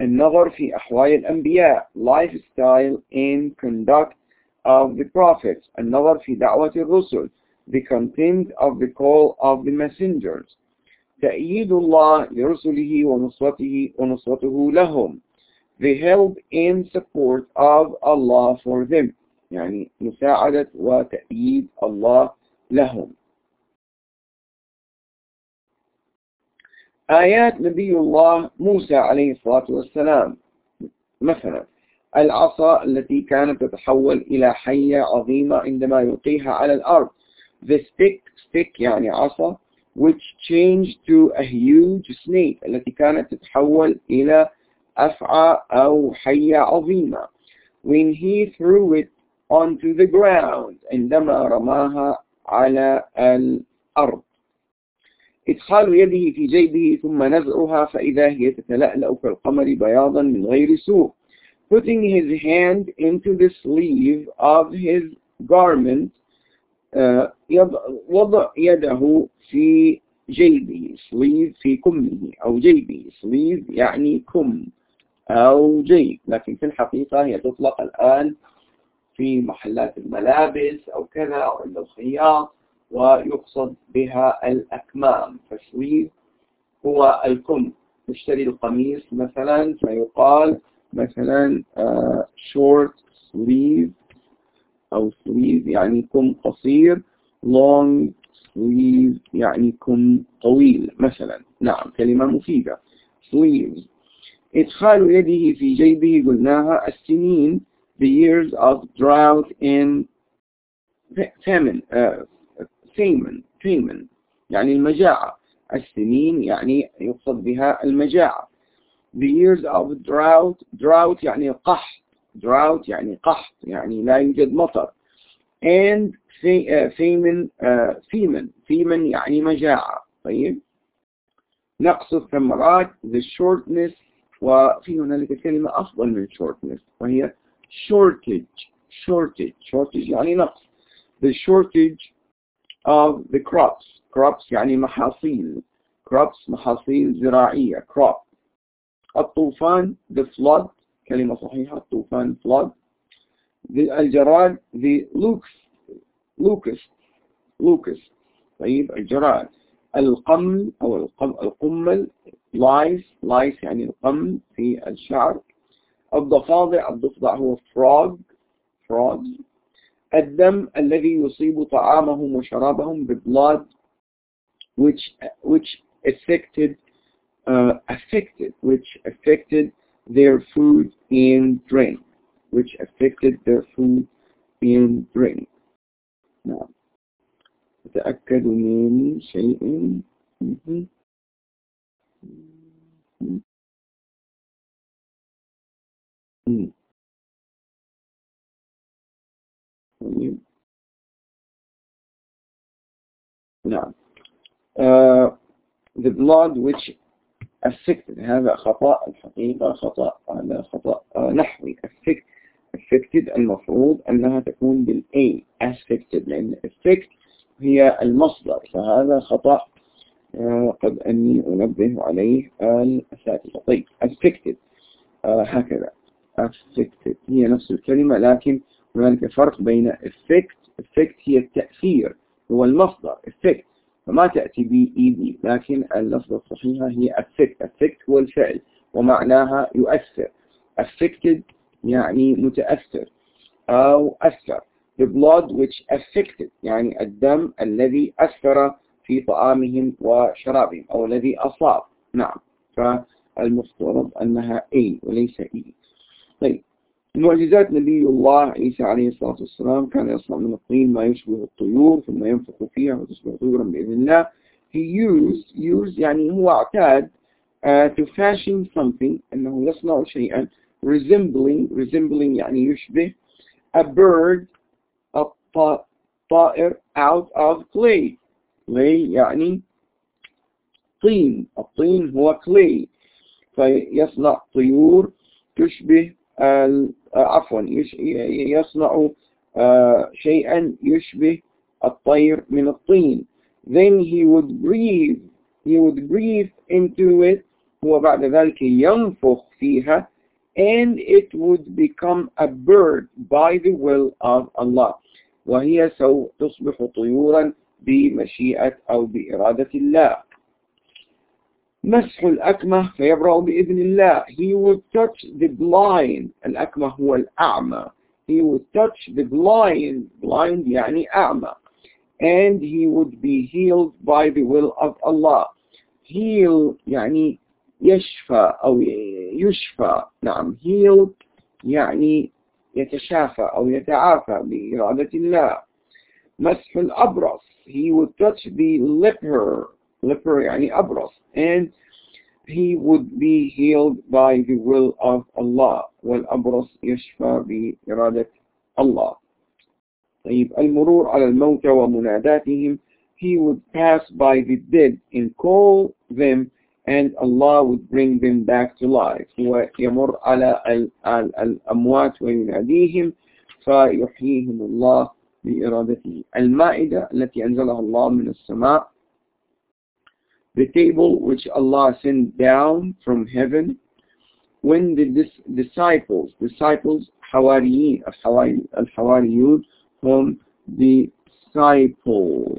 Speaker 1: النظر في أحوال الأنبياء. Lifestyle and conduct of the prophets. النظر في دعوة الرسل. The content of the call of the messengers. تأييد الله لرسله ونصرته ونصرته لهم. The help and support of Allah for them. يعني مساعدة وتأييد الله لهم. آيات نبي الله موسى عليه الصلاة والسلام. مثلا العصا التي كانت تتحول إلى حية عظيمة عندما يلقيها على الأرض. The stick stick يعني عصا which changed to a huge snake التي كانت تتحول إلى أفعى أو حية عظيمة. When he threw it onto the ground عندما رماها على الأرض. إدخال يده في جيبه ثم نزعها فإذا هي تتلألأ كالقمر بياضا من غير سوء. Putting his hand into the sleeve of his garment uh, وضع يده في جيبه sleeve في كمه أو جيبه sleeve يعني كم أو جيب. لكن في الحقيقة هي تطلق الآن في محلات الملابس أو كذا أو عند الخياط ويقصد بها الأكمام. فالسليف هو الكم. نشتري القميص مثلا فيقال مثلا شورت uh, sleeve أو sleeve يعني كم قصير long sleeve يعني كم طويل مثلا. نعم كلمة مفيدة. Sleeves إدخال يده في جيبه قلناها السنين the years of drought and famine uh, famine famine. يعني المجاعة. السنين يعني يقصد بها المجاعة. The years of drought drought يعني قحط. Drought يعني قحط يعني لا يوجد مطر and famine uh, famine famine يعني مجاعة طيب نقص الثمرات the shortness وفي هنالك كلمة أفضل من shortness وهي shortage shortage shortage يعني نقص the shortage of the crops crops يعني محاصيل crops محاصيل زراعية crop الطوفان the flood كلمة صحيحة الطوفان flood. الجراد the locust. Locust. طيب الجراد. القمل أو القمل lice. Lice يعني القمل في الشعر. الضفادع الضفدع هو frog. Frog. الدم الذي يصيب طعامهم وشرابهم blood which which affected uh, affected which affected their food and drink which affected their food and drink نعم أتأكد من شيء نعم uh, the blood which affected هذا خطأ الحقيقة خطأ هذا خطأ. uh, نحوي affect affected المفروض أنها تكون بالA affected لأن affect هي المصدر فهذا خطأ. uh, قد أني أنبه عليه الأساتذة. طيب affected uh, هكذا. Affected هي نفس الكلمة لكن هنالك فرق بين effect effect هي التأثير هو المصدر. effect فما تأتي ب ED لكن اللفظة الصحيحة هي affect affect هو الفعل ومعناها يؤثر. Affected يعني متأثر أو أثر. The blood which affected يعني الدم الذي أثر في طعامهم وشرابهم أو الذي أصاب. نعم فالمفترض أنها A وليس E. طيب. معجزات نبي الله عيسى عليه الصلاة والسلام كان يصنع من الطين ما يشبه الطيور ثم ينفخ فيها وتصبح طيورا بإذن الله. He used used يعني هو اعتاد uh, to fashion something أنه يصنع شيئا resembling resembling يعني يشبه a bird الطائر out of clay. Clay يعني طين. الطين هو clay. فيصنع طيور تشبه عفوا يصنع شيئا يشبه الطير من الطين. Then he would breathe he would breathe into it هو بعد ذلك ينفخ فيها and it would become a bird by the will of Allah. وهي سوف تصبح طيورا بمشيئة أو بإرادة الله. مسح الأكمة فيبرأ بإذن الله he would touch the blind الأكمة هو الأعمى he would touch the blind blind يعني أعمى and he would be healed by the will of Allah heal يعني يشفى أو يشفى نعم heal يعني يتشافى أو يتعافى بإرادة الله مسح الأبرص he would touch the leper leper يعني أبرص and he would be healed by the will of Allah. والأبرص يشفى بإرادة الله طيب المرور على الموتى ومناداتهم he would pass by the dead and call them and Allah would bring them back to life. هو يمر على الأموات ويناديهم فيحييهم الله بإرادته. المائدة التي أنزلها الله من السماء the table which Allah sent down from heaven when the disciples disciples حواريين الحواريون هم disciple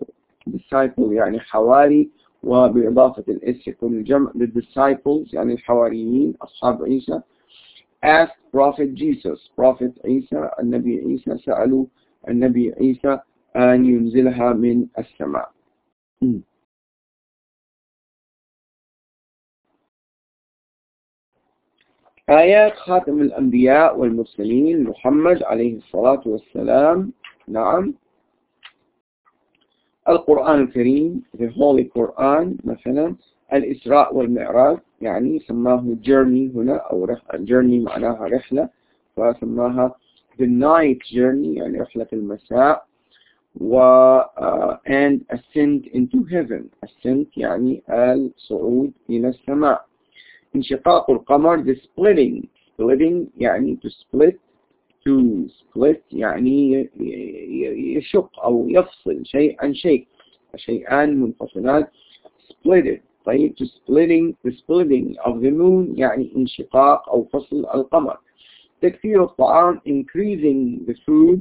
Speaker 1: disciple يعني حواري وبإضافة الإس يكون الجمع the disciples يعني الحواريين أصحاب عيسى asked Prophet Jesus Prophet عيسى النبي عيسى سألوا النبي عيسى أن ينزلها من السماء آيات خاتم الأنبياء والمرسلين. محمد عليه الصلاة والسلام. نعم. القرآن الكريم the Holy Quran مثلا. الإسراء والمعراج يعني سماه journey هنا أو journey معناها رحلة فسماها the night journey يعني رحلة المساء. و uh, and ascend into heaven. ascend يعني الصعود إلى السماء. انشقاق القمر the splitting. Splitting يعني to split to split يعني يشق أو يفصل شيء عن شيء شيئان منفصلان splitted. طيب to splitting the splitting of the moon يعني انشقاق أو فصل القمر. تكثير الطعام increasing the food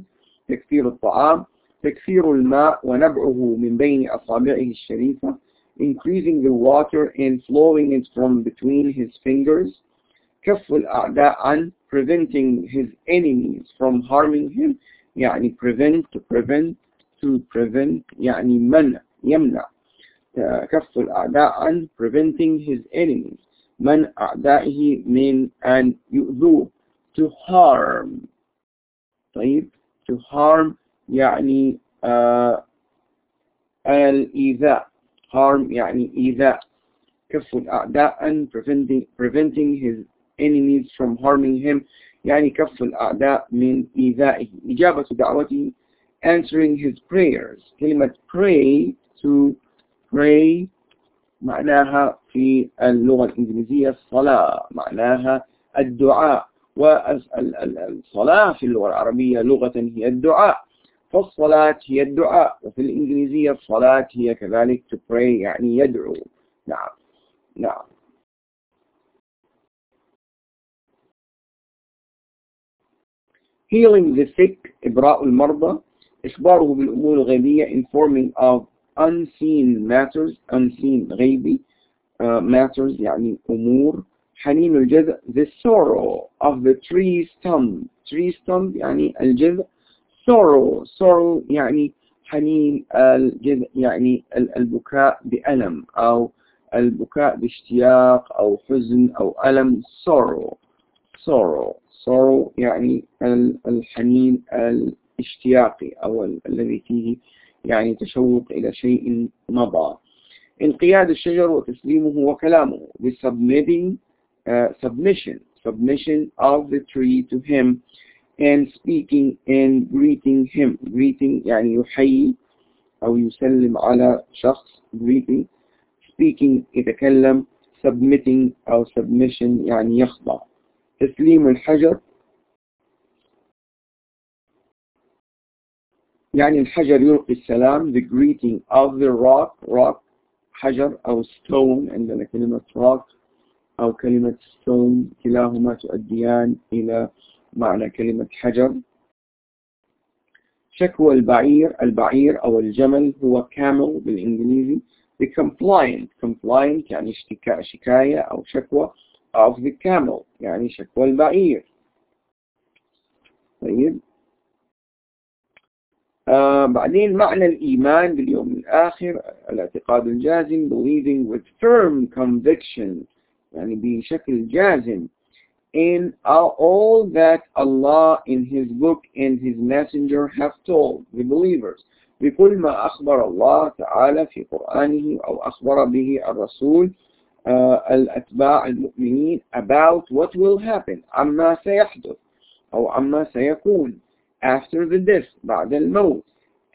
Speaker 1: تكثير الطعام تكثير الماء ونبعه من بين أصابعه الشريفة. increasing the water and flowing it from between his fingers كف الأعداء عن preventing his enemies from harming him يعني prevent to prevent to prevent يعني منع يمنع كف الأعداء عن preventing his enemies من أعدائه من أن يؤذوه to harm طيب to harm يعني آه الإيذاء Harm يعني إيذاء كف الأعداء preventing, preventing his enemies from harming him يعني كف الأعداء من إيذائه. إجابة دعوته answering his prayers. كلمة pray to pray معناها في اللغة الإنجليزية الصلاة معناها الدعاء. والصلاة في اللغة العربية لغة هي الدعاء. فالصلاة هي الدعاء وفي الإنجليزية الصلاة هي كذلك to pray يعني يدعو. نعم. نعم. Healing the sick إبراء المرضى. إخباره بالأمور الغيبية informing of unseen matters unseen غيبي uh, matters يعني أمور. حنين الجذع the sorrow of the tree stump. Tree stump يعني الجذع. Sorrow sorrow يعني حنين يعني البكاء بألم أو البكاء باشتياق أو حزن أو ألم. sorrow sorrow sorrow يعني الحنين الاشتياقي أو الذي فيه يعني تشوق إلى شيء مضى. انقياد الشجر وتسليمه وكلامه uh, submission submission of the tree to him. and speaking and greeting him greeting يعني يحيي أو يسلم على شخص greeting speaking يتكلم submitting أو submission يعني يخضع تسليم الحجر يعني الحجر يلقي السلام the greeting of the rock rock حجر أو stone عندنا كلمة rock أو كلمة stone كلاهما تؤديان إلى معنى كلمة حجر. شكوى البعير البعير أو الجمل هو camel بالإنجليزي the compliant compliant يعني شكاية أو شكوى of the camel يعني شكوى البعير. طيب. آه بعدين معنى الإيمان باليوم الآخر الاعتقاد الجازم believing with firm conviction يعني بشكل جازم. in all that Allah in His book and His messenger have told the believers بكل ما أخبر الله تعالى في قرآنه أو أخبر به الرسول uh, الأتباع المؤمنين about what will happen عما سيحدث أو عما سيكون after the death بعد الموت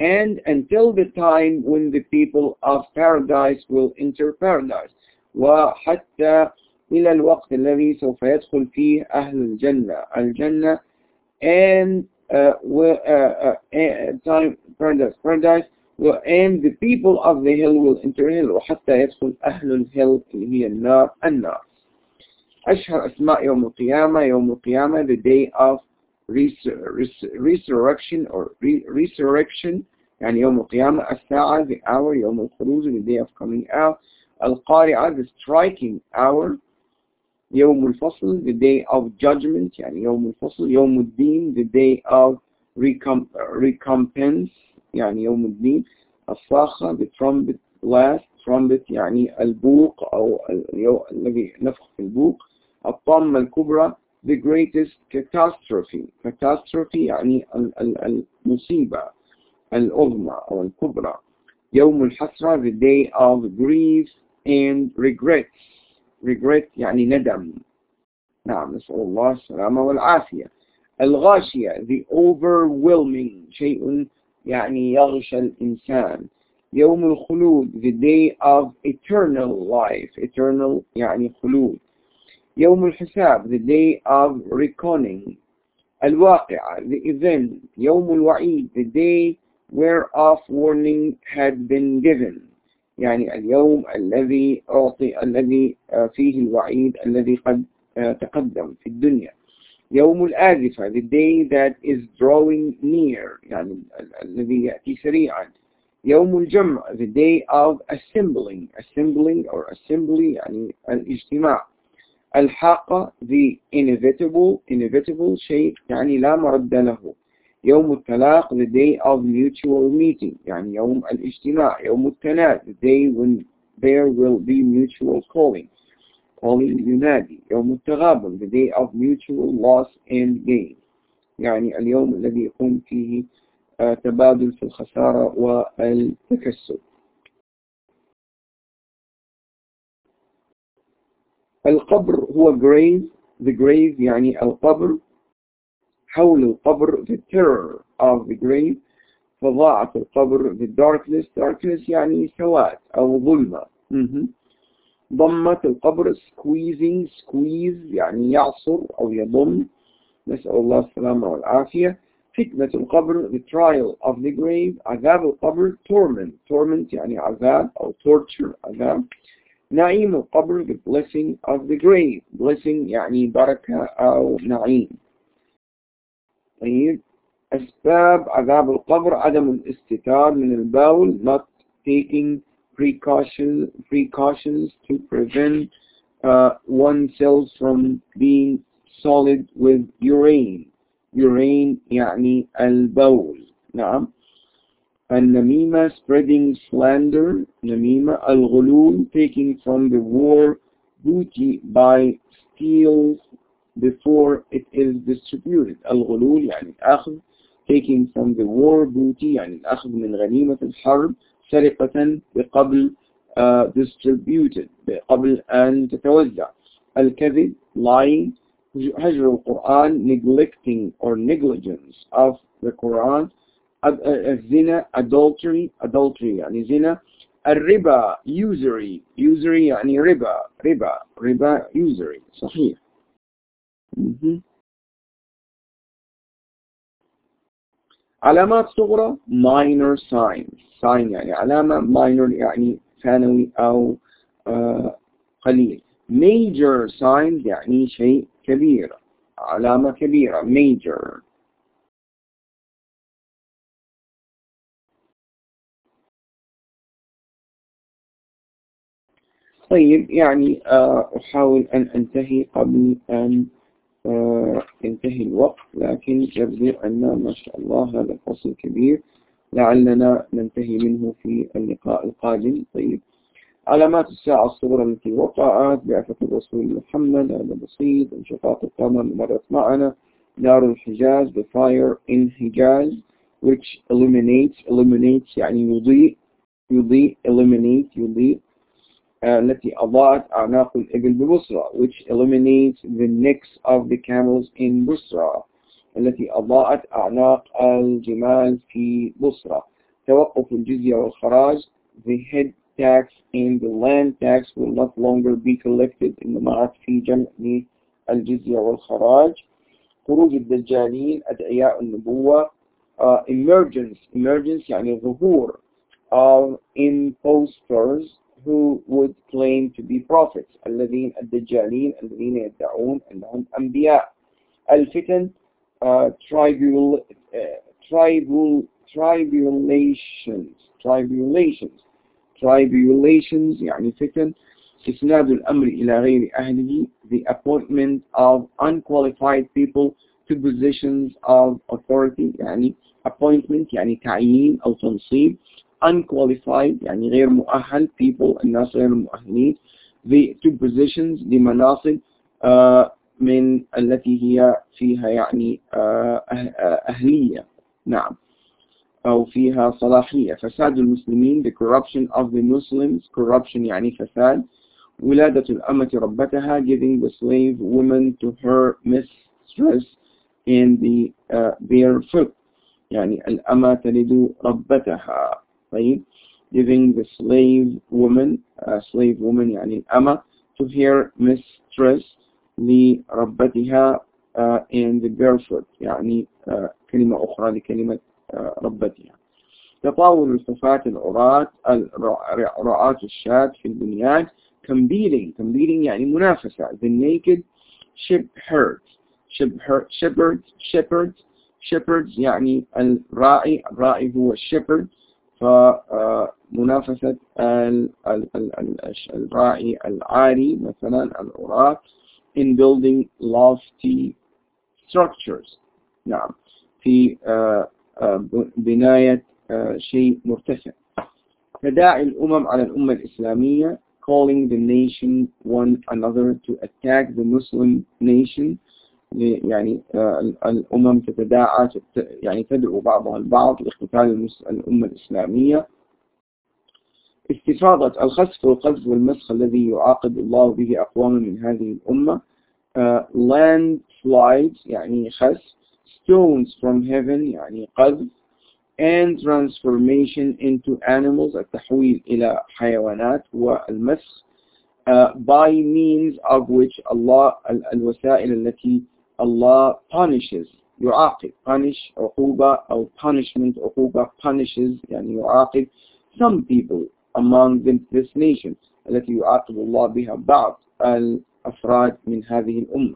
Speaker 1: and until the time when the people of paradise will enter paradise وحتى إلى الوقت الذي سوف يدخل فيه أهل الجنة الجنة and uh, uh, uh, time paradise paradise and the people of the hill will enter hill وحتى يدخل أهل الهل اللي هي النار النار أشهر أسماء يوم القيامة يوم القيامة the day of resurrection or resurrection يعني يوم القيامة الساعة the hour يوم الخروج the day of coming out القارعة the striking hour يوم الفصل the day of judgment يعني يوم الفصل يوم الدين the day of recompense يعني يوم الدين. الصاخة the trumpet blast trumpet يعني البوق أو الذي نفخ في البوق. الطامة الكبرى the greatest catastrophe. catastrophe يعني المصيبة العظمى أو الكبرى. يوم الحسرة the day of grief and regrets. regret يعني ندم نعم نسأل الله السلامة والعافية الغاشية the overwhelming شيء يعني يغشى الإنسان يوم الخلود the day of eternal life eternal يعني خلود يوم الحساب the day of reckoning الواقعة the event يوم الوعيد the day whereof warning had been given يعني اليوم الذي أعطي الذي فيه الوعيد الذي قد تقدم في الدنيا. يوم الآزفة the day that is drawing near يعني الذي يأتي سريعا. يوم الجمع the day of assembling assembling or assembly يعني الاجتماع. الحاقة the inevitable inevitable شيء يعني لا مرد له. يوم التلاق the day of mutual meeting. يعني يوم الاجتماع يوم التناد the day when there will be mutual calling. Calling ينادي. يوم التغابن the day of mutual loss and gain. يعني اليوم الذي يكون فيه تبادل في الخسارة والتكسب. القبر هو grave the grave يعني القبر. حول القبر the terror of the grave. فظاعة القبر the darkness. Darkness يعني سواد أو ظلمة. ضمة القبر squeezing. Squeeze يعني يعصر أو يضم. نسأل الله السلامة والعافية. فتنة القبر the trial of the grave. عذاب القبر torment. Torment يعني عذاب أو torture. عذاب. نعيم القبر the blessing of the grave. Blessing يعني بركة أو نعيم. طيب أسباب عذاب القبر عدم الاستتار من البول not taking precautions precautions to prevent uh, oneself from being solid with urine urine يعني البول نعم النميمة spreading slander نميمة الغلول taking from the war booty by steals before it is distributed الغلول يعني الأخذ taking from the war booty يعني الأخذ من غنيمة الحرب سرقة بقبل uh, distributed بقبل أن تتوزع الكذب lying هجر القرآن neglecting or negligence of the Quran الزنا adultery adultery يعني زنا الربا usury usury يعني ربا ربا ربا usury صحيح علامات صغرى minor signs sign يعني علامة minor يعني ثانوي أو آه قليل. Major signs يعني شيء كبير علامة كبيرة major. طيب يعني آه، أحاول أن أنتهي قبل أن ينتهي الوقت لكن يبدو أن ما شاء الله هذا الفصل كبير لعلنا ننتهي منه في اللقاء القادم. طيب. علامات الساعة الصغرى التي وقعت بعثة الرسول محمد هذا بسيط. انشقاق القمر مرت معنا. نار الحجاز the fire in Hijaz which illuminates illuminates يعني يضيء يضيء illuminate يضيء. التي أضاءت أعناق الإبل ببصرة which illuminates the necks of the camels in بصرة التي أضاءت أعناق الجمال في بصرة. توقف الجزية والخراج the head tax and the land tax will not longer be collected إنما عاد في جمع الجزية والخراج خروج الدجالين أدعياء النبوة uh, emergence emergence يعني ظهور of imposters who would claim to be prophets الذين الدجالين الذين يدعون أنهم أنبياء الفتن uh, tribul, uh, tribul, tribulations tribulations tribulations يعني فتن إسناد الأمر إلى غير أهله the appointment of unqualified people to positions of authority يعني appointment يعني تعيين أو تنصيب Unqualified يعني غير مؤهل people الناس غير مؤهلين the two positions لمناصب uh, من التي هي فيها يعني uh, أهلية نعم أو فيها صلاحية. فساد المسلمين the corruption of the Muslims corruption يعني فساد. ولادة الأمة ربتها giving the slave woman to her mistress in the uh, barefoot يعني الأمة تلد ربتها. طيب giving the slave woman uh, slave woman يعني الأمة to her mistress لربتها uh, in the barefoot يعني uh, كلمة أخرى لكلمة uh, ربتها تطاول الحفاة العراة رعاة الشاة في البنيان competing competing يعني منافسة the naked shepherds shepherds shepherds shepherds يعني الراعي الراعي هو الشيبرد فمنافسة الراعي العالي مثلا العراة in building lofty structures. نعم. في بناية شيء مرتفع. تداعي الأمم على الأمة الإسلامية calling the nation one another to attack the Muslim nation يعني الأمم تتداعى يعني تدعو بعضها البعض لاقتتال الأمة الإسلامية. استفاضة الخسف والقذف والمسخ الذي يعاقب الله به أقواما من هذه الأمة uh, land slides يعني خسف stones from heaven يعني قذف and transformation into animals التحويل إلى حيوانات والمسخ uh, by means of which Allah الوسائل التي Allah punishes. يعاقب punish عقوبة أو punishment عقوبة punishes يعني يعاقب some people among this nation. التي يعاقب الله بها بعض الأفراد من هذه الأمة.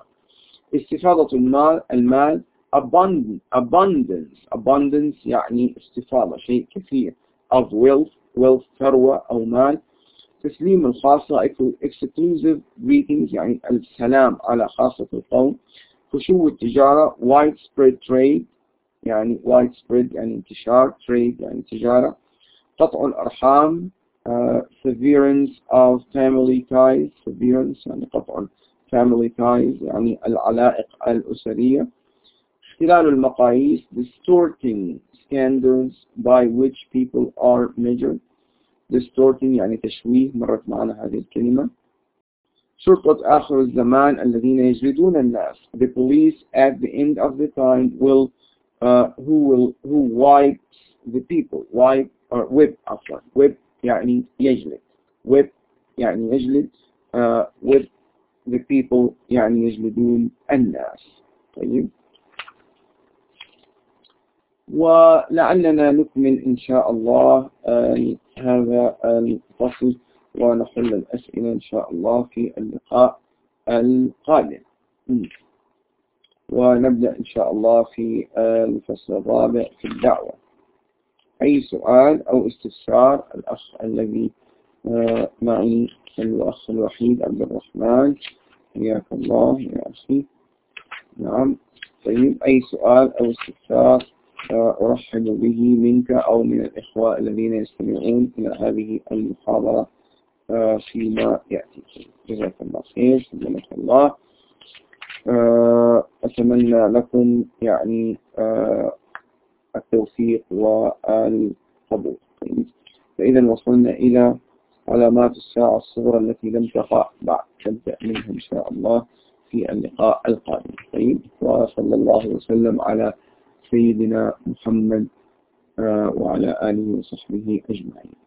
Speaker 1: استفاضة المال المال abundance abundance abundance يعني استفاضة شيء كثير. Of wealth wealth ثروة أو مال. تسليم الخاصة exclusive greetings يعني السلام على خاصة القوم. خشوع التجارة widespread trade يعني widespread يعني انتشار trade يعني تجارة قطع الأرحام uh, severance of family ties severance يعني قطع family ties يعني العلائق الأسرية اختلال المقاييس distorting standards by which people are measured distorting يعني تشويه مرت معنا هذه الكلمة شرطة آخر الزمان الذين يجلدون الناس. The police at the end of the time will uh, who will who wipes the people. Wipe or whip عفوا whip يعني يجلد. Whip يعني يجلد. Uh, whip the people يعني يجلدون الناس. طيب. ولعلنا نكمل إن شاء الله. uh, هذا الفصل. ونحل الأسئلة إن شاء الله في اللقاء القادم. ونبدأ إن شاء الله في الفصل الرابع في الدعوة. أي سؤال أو استفسار الأخ الذي آه، معي الأخ الوحيد عبد الرحمن. حياك الله يا أخي. نعم. طيب أي سؤال أو استفسار آه، أرحب به منك أو من الإخوة الذين يستمعون إلى هذه المحاضرة؟ فيما يأتي. جزاك الله خير سلمك الله. أتمنى لكم يعني التوفيق والقبول. فإذا وصلنا إلى علامات الساعة الصغرى التي لم تقع بعد. تبدأ منها إن شاء الله في اللقاء القادم. طيب وصلى الله وسلم على سيدنا محمد آه، وعلى آله وصحبه أجمعين.